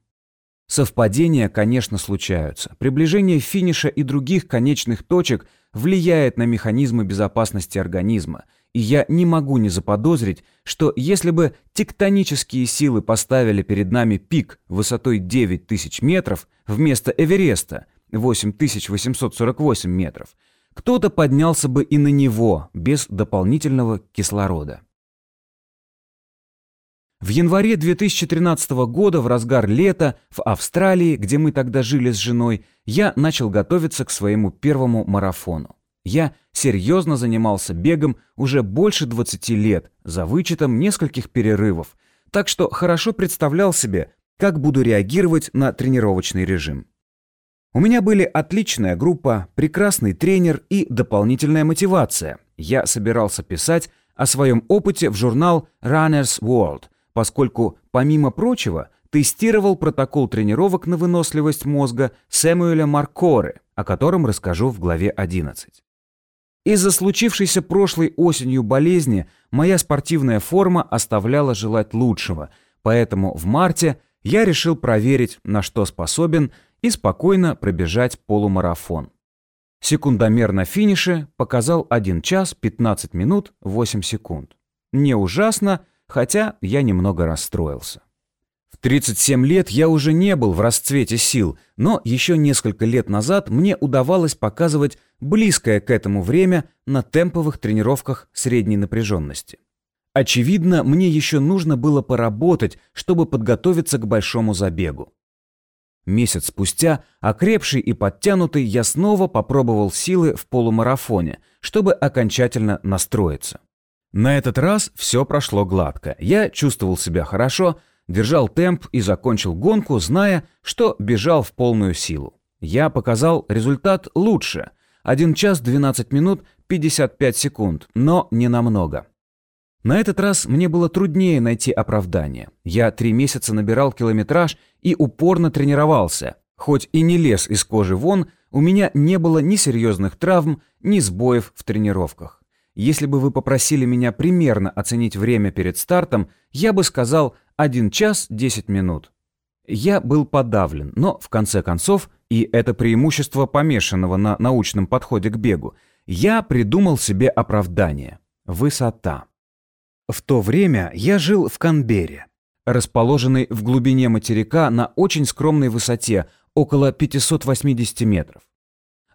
Совпадения, конечно, случаются. Приближение финиша и других конечных точек влияет на механизмы безопасности организма – и я не могу не заподозрить, что если бы тектонические силы поставили перед нами пик высотой 9000 метров вместо Эвереста 8848 метров, кто-то поднялся бы и на него без дополнительного кислорода. В январе 2013 года, в разгар лета, в Австралии, где мы тогда жили с женой, я начал готовиться к своему первому марафону. Я серьезно занимался бегом уже больше 20 лет, за вычетом нескольких перерывов, так что хорошо представлял себе, как буду реагировать на тренировочный режим. У меня были отличная группа, прекрасный тренер и дополнительная мотивация. Я собирался писать о своем опыте в журнал Runner's World, поскольку, помимо прочего, тестировал протокол тренировок на выносливость мозга Сэмюэля Маркоры, о котором расскажу в главе 11. Из-за случившейся прошлой осенью болезни моя спортивная форма оставляла желать лучшего, поэтому в марте я решил проверить, на что способен, и спокойно пробежать полумарафон. Секундомер на финише показал 1 час 15 минут 8 секунд. Не ужасно, хотя я немного расстроился. В 37 лет я уже не был в расцвете сил, но еще несколько лет назад мне удавалось показывать близкое к этому время на темповых тренировках средней напряженности. Очевидно, мне еще нужно было поработать, чтобы подготовиться к большому забегу. Месяц спустя, окрепший и подтянутый, я снова попробовал силы в полумарафоне, чтобы окончательно настроиться. На этот раз все прошло гладко. Я чувствовал себя хорошо, держал темп и закончил гонку, зная, что бежал в полную силу. Я показал результат лучше. 1 час 12 минут 55 секунд, но не намного. На этот раз мне было труднее найти оправдание. Я три месяца набирал километраж и упорно тренировался. Хоть и не лез из кожи вон, у меня не было ни серьезных травм, ни сбоев в тренировках. Если бы вы попросили меня примерно оценить время перед стартом, я бы сказал 1 час 10 минут. Я был подавлен, но в конце концов, и это преимущество помешанного на научном подходе к бегу, я придумал себе оправдание. Высота. В то время я жил в Канберре, расположенной в глубине материка на очень скромной высоте, около 580 метров.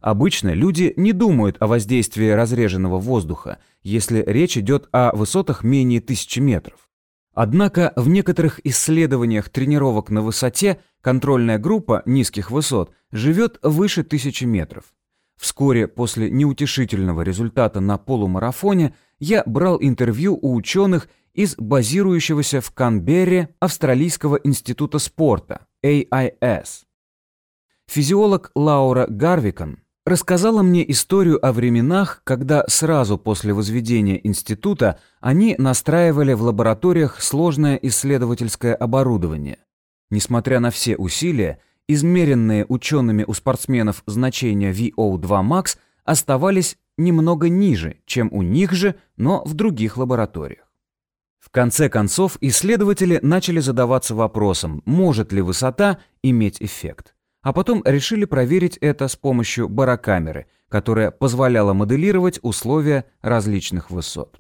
Обычно люди не думают о воздействии разреженного воздуха, если речь идет о высотах менее 1000 метров. Однако в некоторых исследованиях тренировок на высоте контрольная группа низких высот живет выше 1000 метров. Вскоре после неутешительного результата на полумарафоне я брал интервью у ученых из базирующегося в Канберре Австралийского института спорта AIS. Физиолог Лаура Гарвикон рассказала мне историю о временах, когда сразу после возведения института они настраивали в лабораториях сложное исследовательское оборудование. Несмотря на все усилия, измеренные учеными у спортсменов значения VO2 max оставались немного ниже, чем у них же, но в других лабораториях. В конце концов, исследователи начали задаваться вопросом, может ли высота иметь эффект. А потом решили проверить это с помощью барокамеры, которая позволяла моделировать условия различных высот.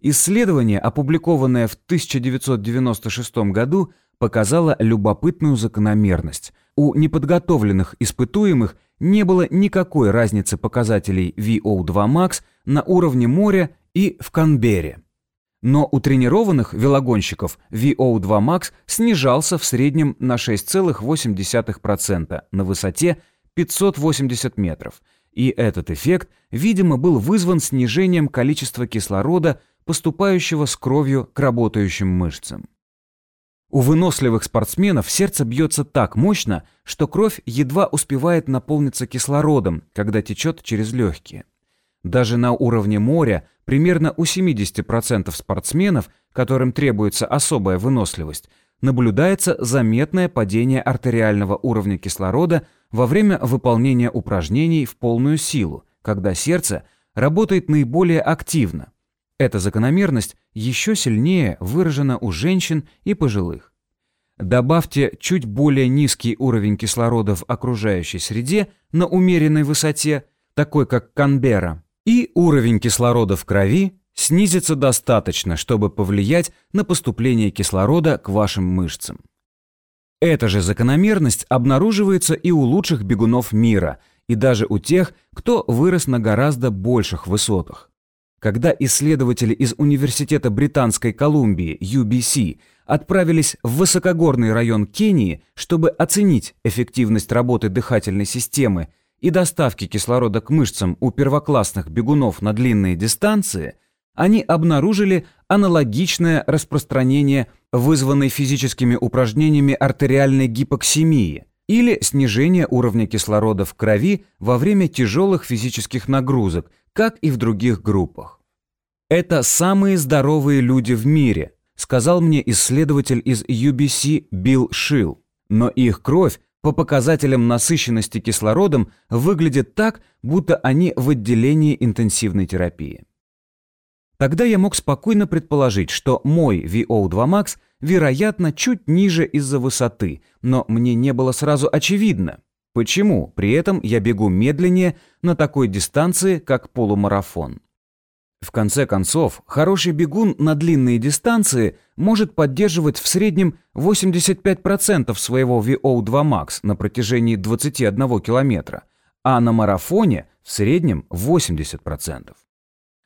Исследование, опубликованное в 1996 году, показало любопытную закономерность. У неподготовленных испытуемых не было никакой разницы показателей VO2 max на уровне моря и в Канберре. Но у тренированных велогонщиков VO2 max снижался в среднем на 6,8% на высоте 580 метров. И этот эффект, видимо, был вызван снижением количества кислорода, поступающего с кровью к работающим мышцам. У выносливых спортсменов сердце бьется так мощно, что кровь едва успевает наполниться кислородом, когда течет через легкие. Даже на уровне моря примерно у 70% спортсменов, которым требуется особая выносливость, наблюдается заметное падение артериального уровня кислорода во время выполнения упражнений в полную силу, когда сердце работает наиболее активно. Эта закономерность еще сильнее выражена у женщин и пожилых. Добавьте чуть более низкий уровень кислорода в окружающей среде на умеренной высоте, такой как Канберра, и уровень кислорода в крови снизится достаточно, чтобы повлиять на поступление кислорода к вашим мышцам. Эта же закономерность обнаруживается и у лучших бегунов мира, и даже у тех, кто вырос на гораздо больших высотах. Когда исследователи из Университета Британской Колумбии, UBC, отправились в высокогорный район Кении, чтобы оценить эффективность работы дыхательной системы и доставки кислорода к мышцам у первоклассных бегунов на длинные дистанции, они обнаружили аналогичное распространение вызванной физическими упражнениями артериальной гипоксемии или снижение уровня кислорода в крови во время тяжелых физических нагрузок, как и в других группах. Это самые здоровые люди в мире, сказал мне исследователь из UBC Билл Шилл. Но их кровь по показателям насыщенности кислородом выглядит так, будто они в отделении интенсивной терапии. Тогда я мог спокойно предположить, что мой VO2 max, вероятно, чуть ниже из-за высоты, но мне не было сразу очевидно, почему при этом я бегу медленнее на такой дистанции, как полумарафон. В конце концов, хороший бегун на длинные дистанции может поддерживать в среднем 85% своего VO2 max на протяжении 21 километра, а на марафоне в среднем 80%.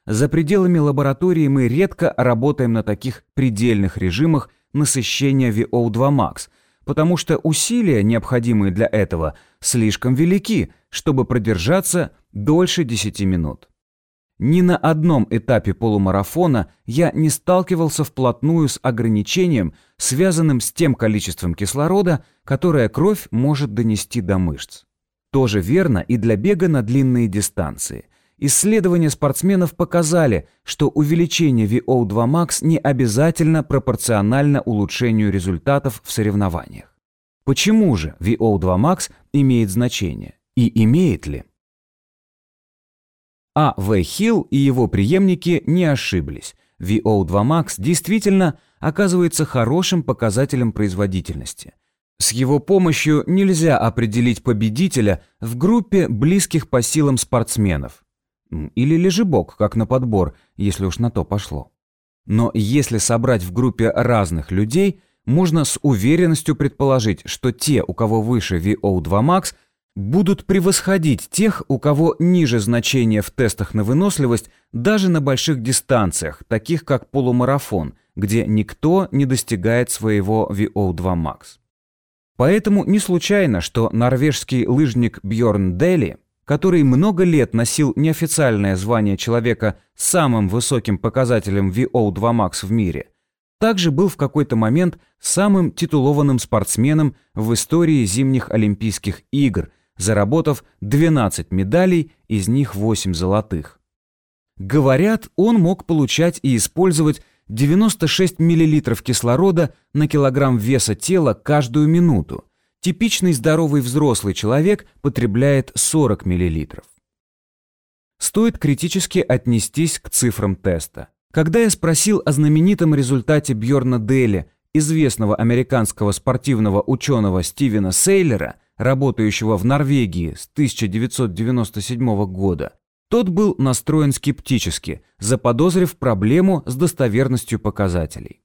За пределами лаборатории мы редко работаем на таких предельных режимах насыщения VO2 max, потому что усилия, необходимые для этого, слишком велики, чтобы продержаться дольше 10 минут. Ни на одном этапе полумарафона я не сталкивался вплотную с ограничением, связанным с тем количеством кислорода, которое кровь может донести до мышц. Тоже верно и для бега на длинные дистанции. Исследования спортсменов показали, что увеличение VO2 max не обязательно пропорционально улучшению результатов в соревнованиях. Почему же VO2 max имеет значение? И имеет ли? А. В. Хилл и его преемники не ошиблись. VO2 Max действительно оказывается хорошим показателем производительности. С его помощью нельзя определить победителя в группе близких по силам спортсменов. Или лежебок, как на подбор, если уж на то пошло. Но если собрать в группе разных людей, можно с уверенностью предположить, что те, у кого выше VO2 max, будут превосходить тех, у кого ниже значения в тестах на выносливость даже на больших дистанциях, таких как полумарафон, где никто не достигает своего VO2 max. Поэтому не случайно, что норвежский лыжник Бьорн Дели, который много лет носил неофициальное звание человека с самым высоким показателем VO2 max в мире, также был в какой-то момент самым титулованным спортсменом в истории зимних Олимпийских игр – заработав 12 медалей, из них 8 золотых. Говорят, он мог получать и использовать 96 мл кислорода на килограмм веса тела каждую минуту. Типичный здоровый взрослый человек потребляет 40 мл. Стоит критически отнестись к цифрам теста. Когда я спросил о знаменитом результате Бьорна Дели, известного американского спортивного ученого Стивена Сейлера, работающего в Норвегии с 1997 года, тот был настроен скептически, заподозрив проблему с достоверностью показателей.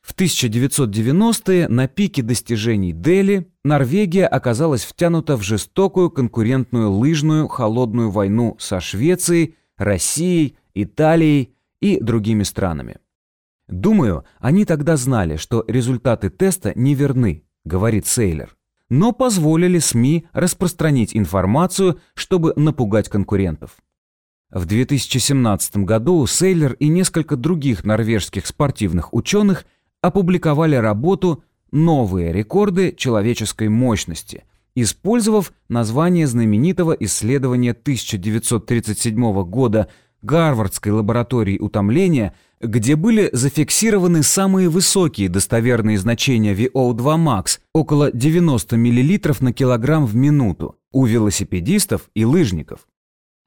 В 1990-е на пике достижений Дели Норвегия оказалась втянута в жестокую конкурентную лыжную холодную войну со Швецией, Россией, Италией и другими странами. «Думаю, они тогда знали, что результаты теста неверны», — говорит Сейлер но позволили СМИ распространить информацию, чтобы напугать конкурентов. В 2017 году Сейлер и несколько других норвежских спортивных ученых опубликовали работу «Новые рекорды человеческой мощности», использовав название знаменитого исследования 1937 года Гарвардской лаборатории утомления, где были зафиксированы самые высокие достоверные значения VO2 max, около 90 мл на килограмм в минуту, у велосипедистов и лыжников.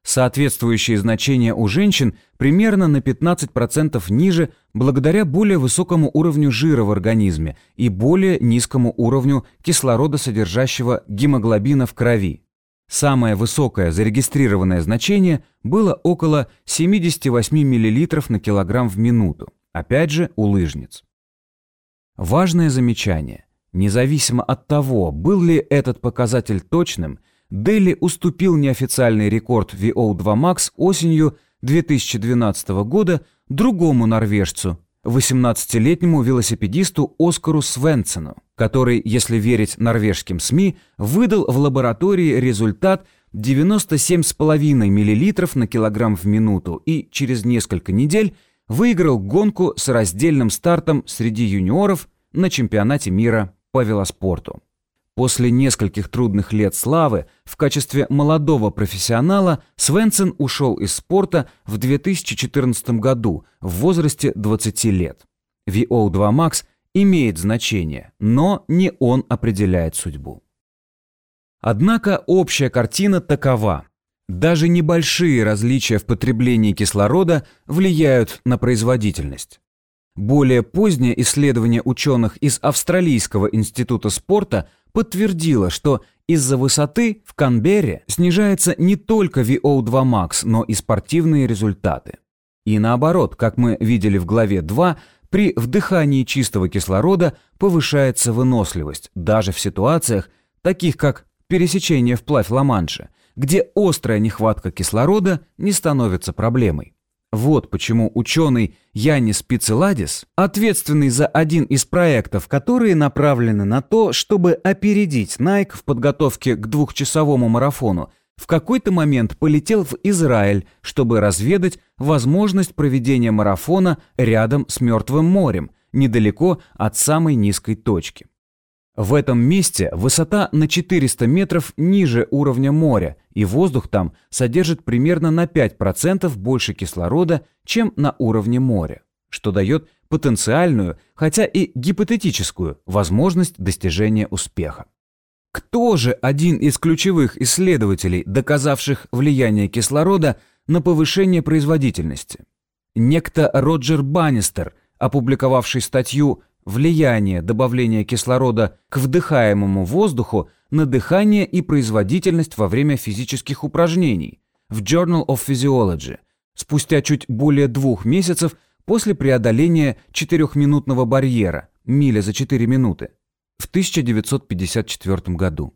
Соответствующие значения у женщин примерно на 15% ниже благодаря более высокому уровню жира в организме и более низкому уровню кислородосодержащего гемоглобина в крови. Самое высокое зарегистрированное значение было около 78 мл на килограмм в минуту, опять же у лыжниц. Важное замечание. Независимо от того, был ли этот показатель точным, Дели уступил неофициальный рекорд VO2 Max осенью 2012 года другому норвежцу, 18-летнему велосипедисту Оскару Свенсену, который, если верить норвежским СМИ, выдал в лаборатории результат 97,5 мл на килограмм в минуту и через несколько недель выиграл гонку с раздельным стартом среди юниоров на чемпионате мира по велоспорту. После нескольких трудных лет славы в качестве молодого профессионала Свенсен ушел из спорта в 2014 году в возрасте 20 лет. VO2 Max имеет значение, но не он определяет судьбу. Однако общая картина такова. Даже небольшие различия в потреблении кислорода влияют на производительность. Более позднее исследование ученых из Австралийского института спорта подтвердило, что из-за высоты в Канберре снижается не только VO2 max, но и спортивные результаты. И наоборот, как мы видели в главе 2, при вдыхании чистого кислорода повышается выносливость, даже в ситуациях, таких как пересечение вплавь Ла-Манша, где острая нехватка кислорода не становится проблемой. Вот почему ученый Янис Пицеладис, ответственный за один из проектов, которые направлены на то, чтобы опередить Nike в подготовке к двухчасовому марафону, в какой-то момент полетел в Израиль, чтобы разведать возможность проведения марафона рядом с Мертвым морем, недалеко от самой низкой точки. В этом месте высота на 400 метров ниже уровня моря, и воздух там содержит примерно на 5% больше кислорода, чем на уровне моря, что дает потенциальную, хотя и гипотетическую, возможность достижения успеха. Кто же один из ключевых исследователей, доказавших влияние кислорода на повышение производительности? Некто Роджер Баннистер, опубликовавший статью влияние добавления кислорода к вдыхаемому воздуху на дыхание и производительность во время физических упражнений в Journal of Physiology спустя чуть более двух месяцев после преодоления четырехминутного барьера, миля за 4 минуты, в 1954 году.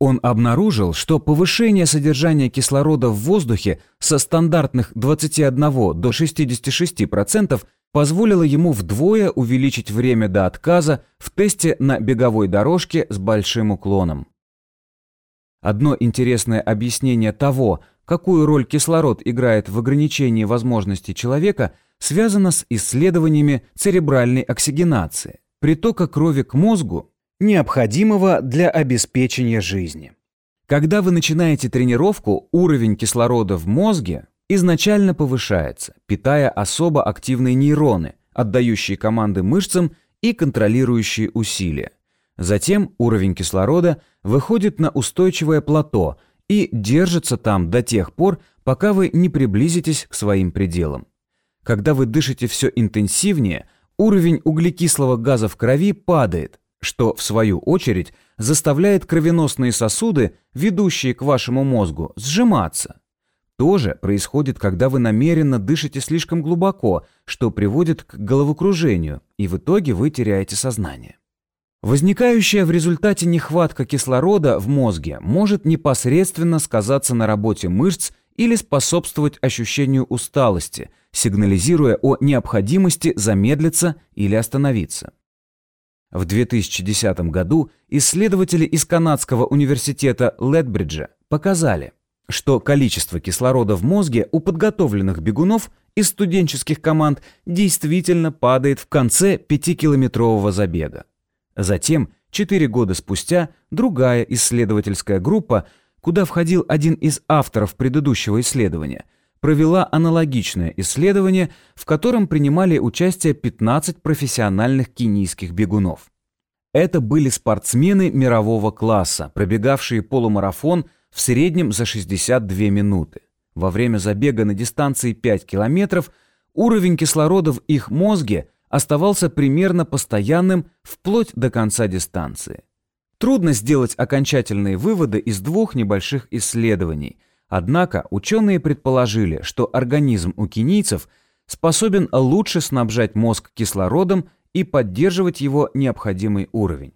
Он обнаружил, что повышение содержания кислорода в воздухе со стандартных 21 до 66% позволило ему вдвое увеличить время до отказа в тесте на беговой дорожке с большим уклоном. Одно интересное объяснение того, какую роль кислород играет в ограничении возможностей человека, связано с исследованиями церебральной оксигенации, притока крови к мозгу необходимого для обеспечения жизни. Когда вы начинаете тренировку, уровень кислорода в мозге изначально повышается, питая особо активные нейроны, отдающие команды мышцам и контролирующие усилия. Затем уровень кислорода выходит на устойчивое плато и держится там до тех пор, пока вы не приблизитесь к своим пределам. Когда вы дышите все интенсивнее, уровень углекислого газа в крови падает, что, в свою очередь, заставляет кровеносные сосуды, ведущие к вашему мозгу, сжиматься. То же происходит, когда вы намеренно дышите слишком глубоко, что приводит к головокружению, и в итоге вы теряете сознание. Возникающая в результате нехватка кислорода в мозге может непосредственно сказаться на работе мышц или способствовать ощущению усталости, сигнализируя о необходимости замедлиться или остановиться. В 2010 году исследователи из Канадского университета Летбриджа показали, что количество кислорода в мозге у подготовленных бегунов из студенческих команд действительно падает в конце пятикилометрового забега. Затем, 4 года спустя, другая исследовательская группа, куда входил один из авторов предыдущего исследования – провела аналогичное исследование, в котором принимали участие 15 профессиональных кенийских бегунов. Это были спортсмены мирового класса, пробегавшие полумарафон в среднем за 62 минуты. Во время забега на дистанции 5 километров уровень кислорода в их мозге оставался примерно постоянным вплоть до конца дистанции. Трудно сделать окончательные выводы из двух небольших исследований – Однако ученые предположили, что организм у кенийцев способен лучше снабжать мозг кислородом и поддерживать его необходимый уровень.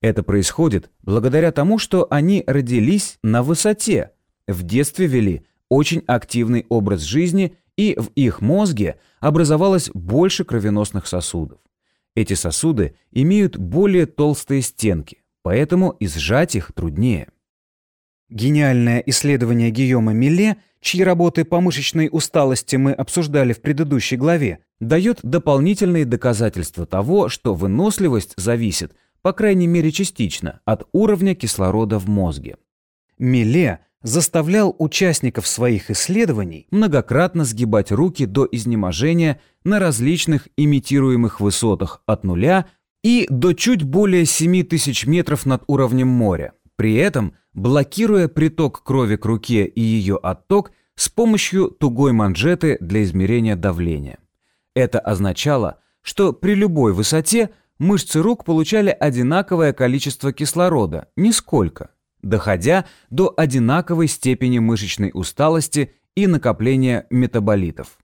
Это происходит благодаря тому, что они родились на высоте, в детстве вели очень активный образ жизни и в их мозге образовалось больше кровеносных сосудов. Эти сосуды имеют более толстые стенки, поэтому и сжать их труднее. Гениальное исследование Гийома Милле, чьи работы по мышечной усталости мы обсуждали в предыдущей главе, дает дополнительные доказательства того, что выносливость зависит, по крайней мере частично, от уровня кислорода в мозге. Милле заставлял участников своих исследований многократно сгибать руки до изнеможения на различных имитируемых высотах от нуля и до чуть более 7000 метров над уровнем моря. При этом – блокируя приток крови к руке и ее отток с помощью тугой манжеты для измерения давления. Это означало, что при любой высоте мышцы рук получали одинаковое количество кислорода, нисколько, доходя до одинаковой степени мышечной усталости и накопления метаболитов.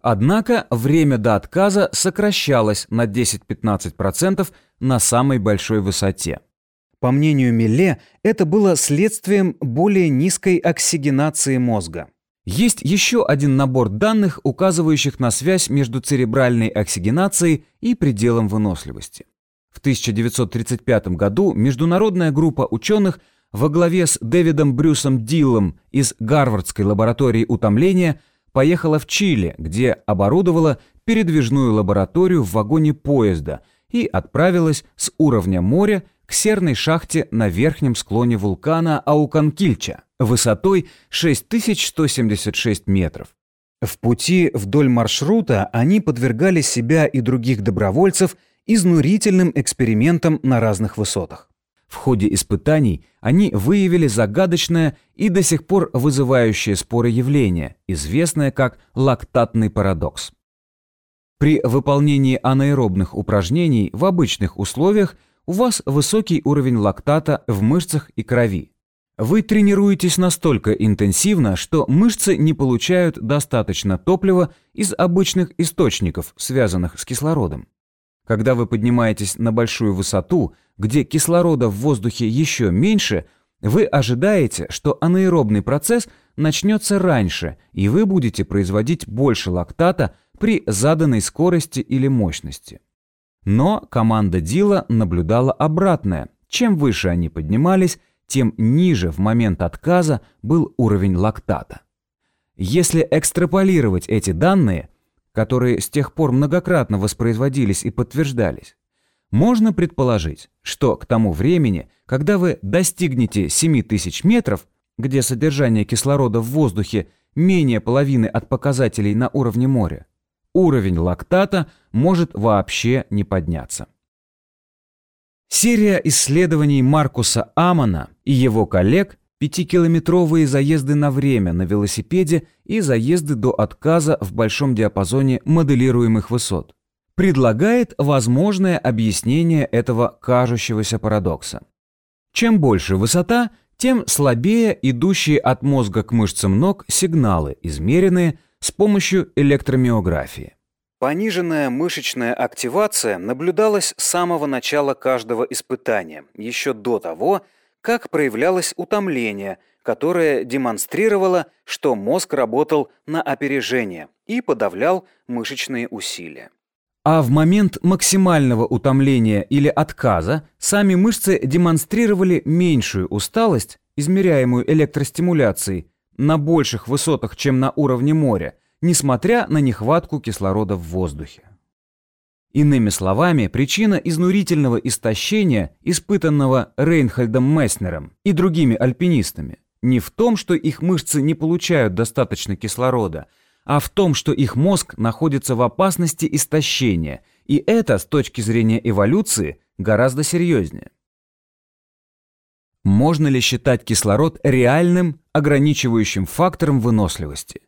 Однако время до отказа сокращалось на 10-15% на самой большой высоте. По мнению Милле, это было следствием более низкой оксигенации мозга. Есть еще один набор данных, указывающих на связь между церебральной оксигенацией и пределом выносливости. В 1935 году международная группа ученых во главе с Дэвидом Брюсом Диллом из Гарвардской лаборатории утомления поехала в Чили, где оборудовала передвижную лабораторию в вагоне поезда и отправилась с уровня моря к серной шахте на верхнем склоне вулкана Ауканкильча высотой 6176 метров. В пути вдоль маршрута они подвергали себя и других добровольцев изнурительным экспериментам на разных высотах. В ходе испытаний они выявили загадочное и до сих пор вызывающее споры явление, известное как лактатный парадокс. При выполнении анаэробных упражнений в обычных условиях у вас высокий уровень лактата в мышцах и крови. Вы тренируетесь настолько интенсивно, что мышцы не получают достаточно топлива из обычных источников, связанных с кислородом. Когда вы поднимаетесь на большую высоту, где кислорода в воздухе еще меньше, вы ожидаете, что анаэробный процесс начнется раньше, и вы будете производить больше лактата при заданной скорости или мощности. Но команда Дила наблюдала обратное. Чем выше они поднимались, тем ниже в момент отказа был уровень лактата. Если экстраполировать эти данные, которые с тех пор многократно воспроизводились и подтверждались, можно предположить, что к тому времени, когда вы достигнете 7000 метров, где содержание кислорода в воздухе менее половины от показателей на уровне моря, уровень лактата может вообще не подняться. Серия исследований Маркуса Амона и его коллег пятикилометровые заезды на время на велосипеде и заезды до отказа в большом диапазоне моделируемых высот предлагает возможное объяснение этого кажущегося парадокса. Чем больше высота, тем слабее идущие от мозга к мышцам ног сигналы, измеренные с помощью электромиографии. Пониженная мышечная активация наблюдалась с самого начала каждого испытания, еще до того, как проявлялось утомление, которое демонстрировало, что мозг работал на опережение и подавлял мышечные усилия. А в момент максимального утомления или отказа сами мышцы демонстрировали меньшую усталость, измеряемую электростимуляцией, на больших высотах, чем на уровне моря, несмотря на нехватку кислорода в воздухе. Иными словами, причина изнурительного истощения, испытанного Рейнхальдом Месснером и другими альпинистами, не в том, что их мышцы не получают достаточно кислорода, а в том, что их мозг находится в опасности истощения, и это, с точки зрения эволюции, гораздо серьезнее. Можно ли считать кислород реальным ограничивающим фактором выносливости?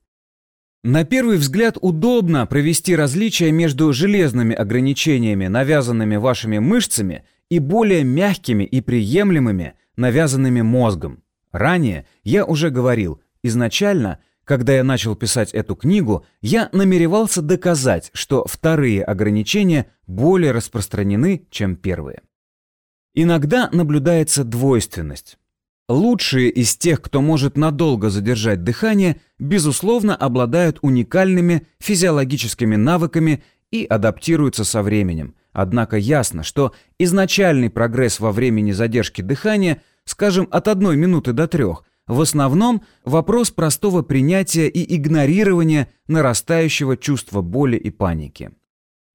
На первый взгляд удобно провести различие между железными ограничениями, навязанными вашими мышцами, и более мягкими и приемлемыми, навязанными мозгом. Ранее я уже говорил, изначально, когда я начал писать эту книгу, я намеревался доказать, что вторые ограничения более распространены, чем первые. Иногда наблюдается двойственность. Лучшие из тех, кто может надолго задержать дыхание, безусловно, обладают уникальными физиологическими навыками и адаптируются со временем. Однако ясно, что изначальный прогресс во времени задержки дыхания, скажем, от одной минуты до трех, в основном вопрос простого принятия и игнорирования нарастающего чувства боли и паники.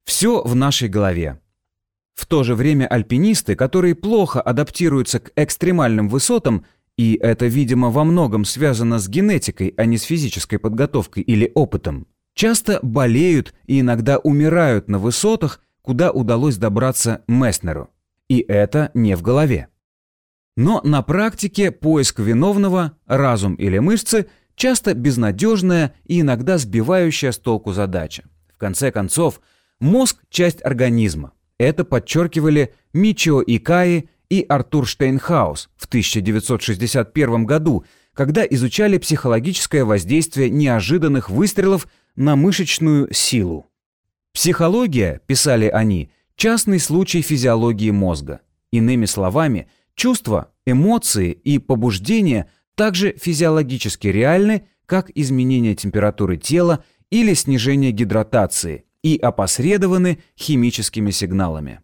Все в нашей голове. В то же время альпинисты, которые плохо адаптируются к экстремальным высотам, и это, видимо, во многом связано с генетикой, а не с физической подготовкой или опытом, часто болеют и иногда умирают на высотах, куда удалось добраться Месснеру. И это не в голове. Но на практике поиск виновного, разум или мышцы, часто безнадежная и иногда сбивающая с толку задача. В конце концов, мозг – часть организма. Это подчеркивали Мичио Икаи и Артур Штейнхаус в 1961 году, когда изучали психологическое воздействие неожиданных выстрелов на мышечную силу. Психология, писали они, частный случай физиологии мозга. Иными словами, чувства, эмоции и побуждения также физиологически реальны, как изменение температуры тела или снижение гидратации – и опосредованы химическими сигналами.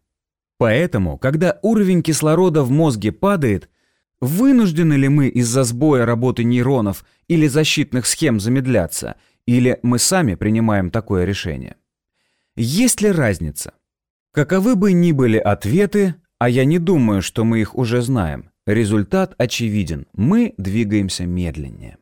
Поэтому, когда уровень кислорода в мозге падает, вынуждены ли мы из-за сбоя работы нейронов или защитных схем замедляться, или мы сами принимаем такое решение? Есть ли разница? Каковы бы ни были ответы, а я не думаю, что мы их уже знаем, результат очевиден – мы двигаемся медленнее.